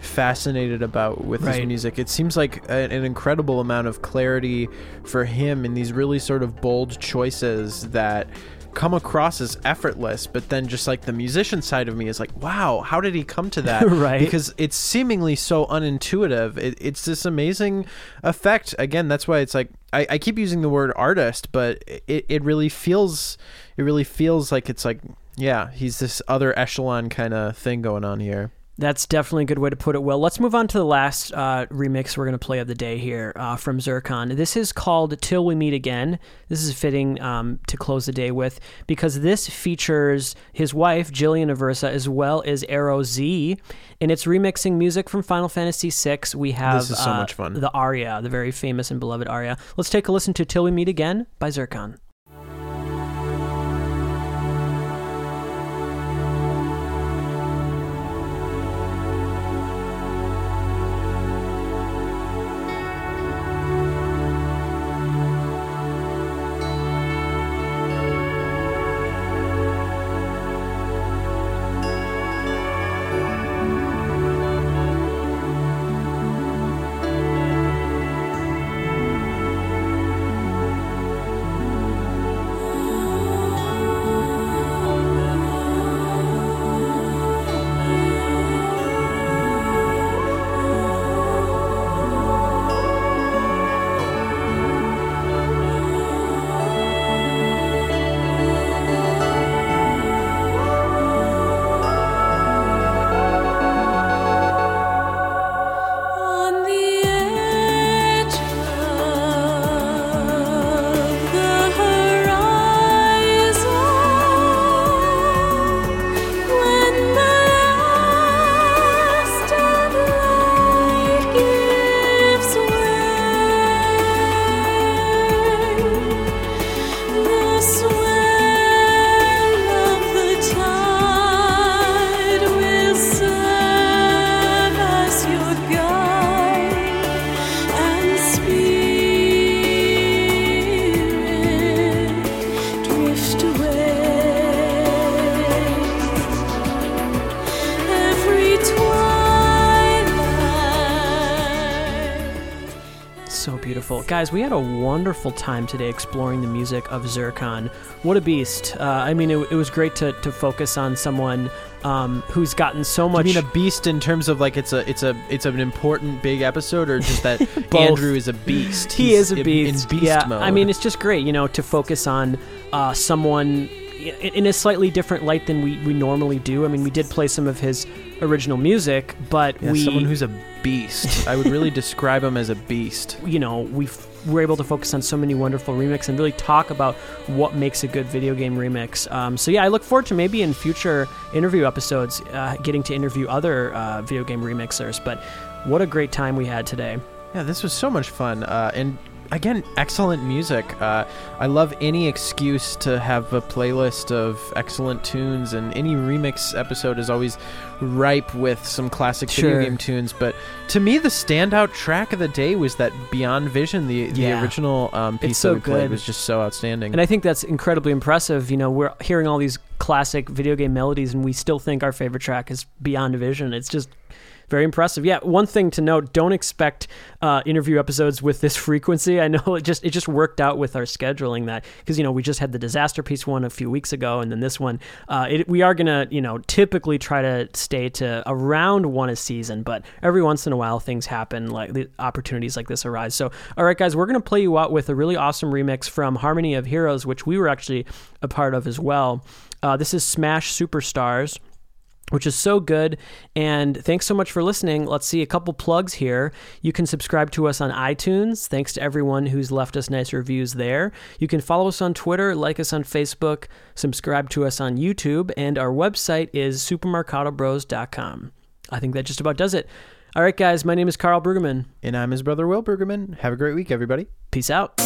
fascinated about with his music. It seems like a, an incredible amount of clarity for him in these really sort of bold choices that come across as effortless but then just like the musician side of me is like wow how did he come to [laughs] that Right. because it's seemingly so unintuitive. It, it's this amazing effect. Again, that's why it's like I, I keep using the word artist, but it, it really feels it really feels like it's like yeah, he's this other echelon kind of thing going on here. That's definitely a good way to put it. Well, let's move on to the last uh, remix we're going to play of the day here uh, from Zircon. This is called Till We Meet Again. This is fitting um, to close the day with because this features his wife, Jillian Aversa, as well as Arrow Z. And it's remixing music from Final Fantasy VI. We have This is so uh, much fun. the aria, the very famous and beloved aria. Let's take a listen to Till We Meet Again by Zircon. Guys, we had a wonderful time today exploring the music of Zircon. What a beast! Uh, I mean, it, it, was great to, to focus on someone um, who's gotten so much. You mean a beast in terms of like it's a it's a it's an important big episode, or just that [laughs] Andrew is a beast? he is a beast. In, in beast yeah, mode. I mean, it's just great, you know, to focus on uh, someone in a slightly different light than we, we normally do. I mean, we did play some of his original music, but yeah, we someone who's a beast. I would really [laughs] describe him as a beast. You know, we were able to focus on so many wonderful remixes and really talk about what makes a good video game remix. Um, so yeah, I look forward to maybe in future interview episodes uh, getting to interview other uh, video game remixers. But what a great time we had today. Yeah, this was so much fun. Uh, and again, excellent music. Uh, I love any excuse to have a playlist of excellent tunes, and any remix episode is always ripe with some classic sure. video game tunes. But to me, the standout track of the day was that Beyond Vision, the the yeah. original um, piece so that we played, was just so outstanding. And I think that's incredibly impressive. You know, we're hearing all these classic video game melodies, and we still think our favorite track is Beyond Vision. It's just very impressive. Yeah, one thing to note: don't expect uh, interview episodes with this [laughs] frequency. I know it just it just worked out with our scheduling that because you know we just had the Disasterpeace one a few weeks ago, and then this one. Uh, it, we are gonna you know typically try to stay to around one a season, but every once in a while things happen like the opportunities like this arise. So all right, guys, we're gonna play you out with a really awesome remix from Harmony of Heroes, which we were actually a part of as well. Uh, this is Smash Superstars which is so good. And thanks so much for listening. Let's see a couple plugs here. You can subscribe to us on iTunes. Thanks to everyone who's left us nice reviews there. You can follow us on Twitter, like us on Facebook, subscribe to us on YouTube, and our website is supermarcatobros.com. I think that just about does it. All right, guys, my name is Karl Brueggemann. And I'm his brother, Will Brueggemann. Have a great week, everybody. Peace out.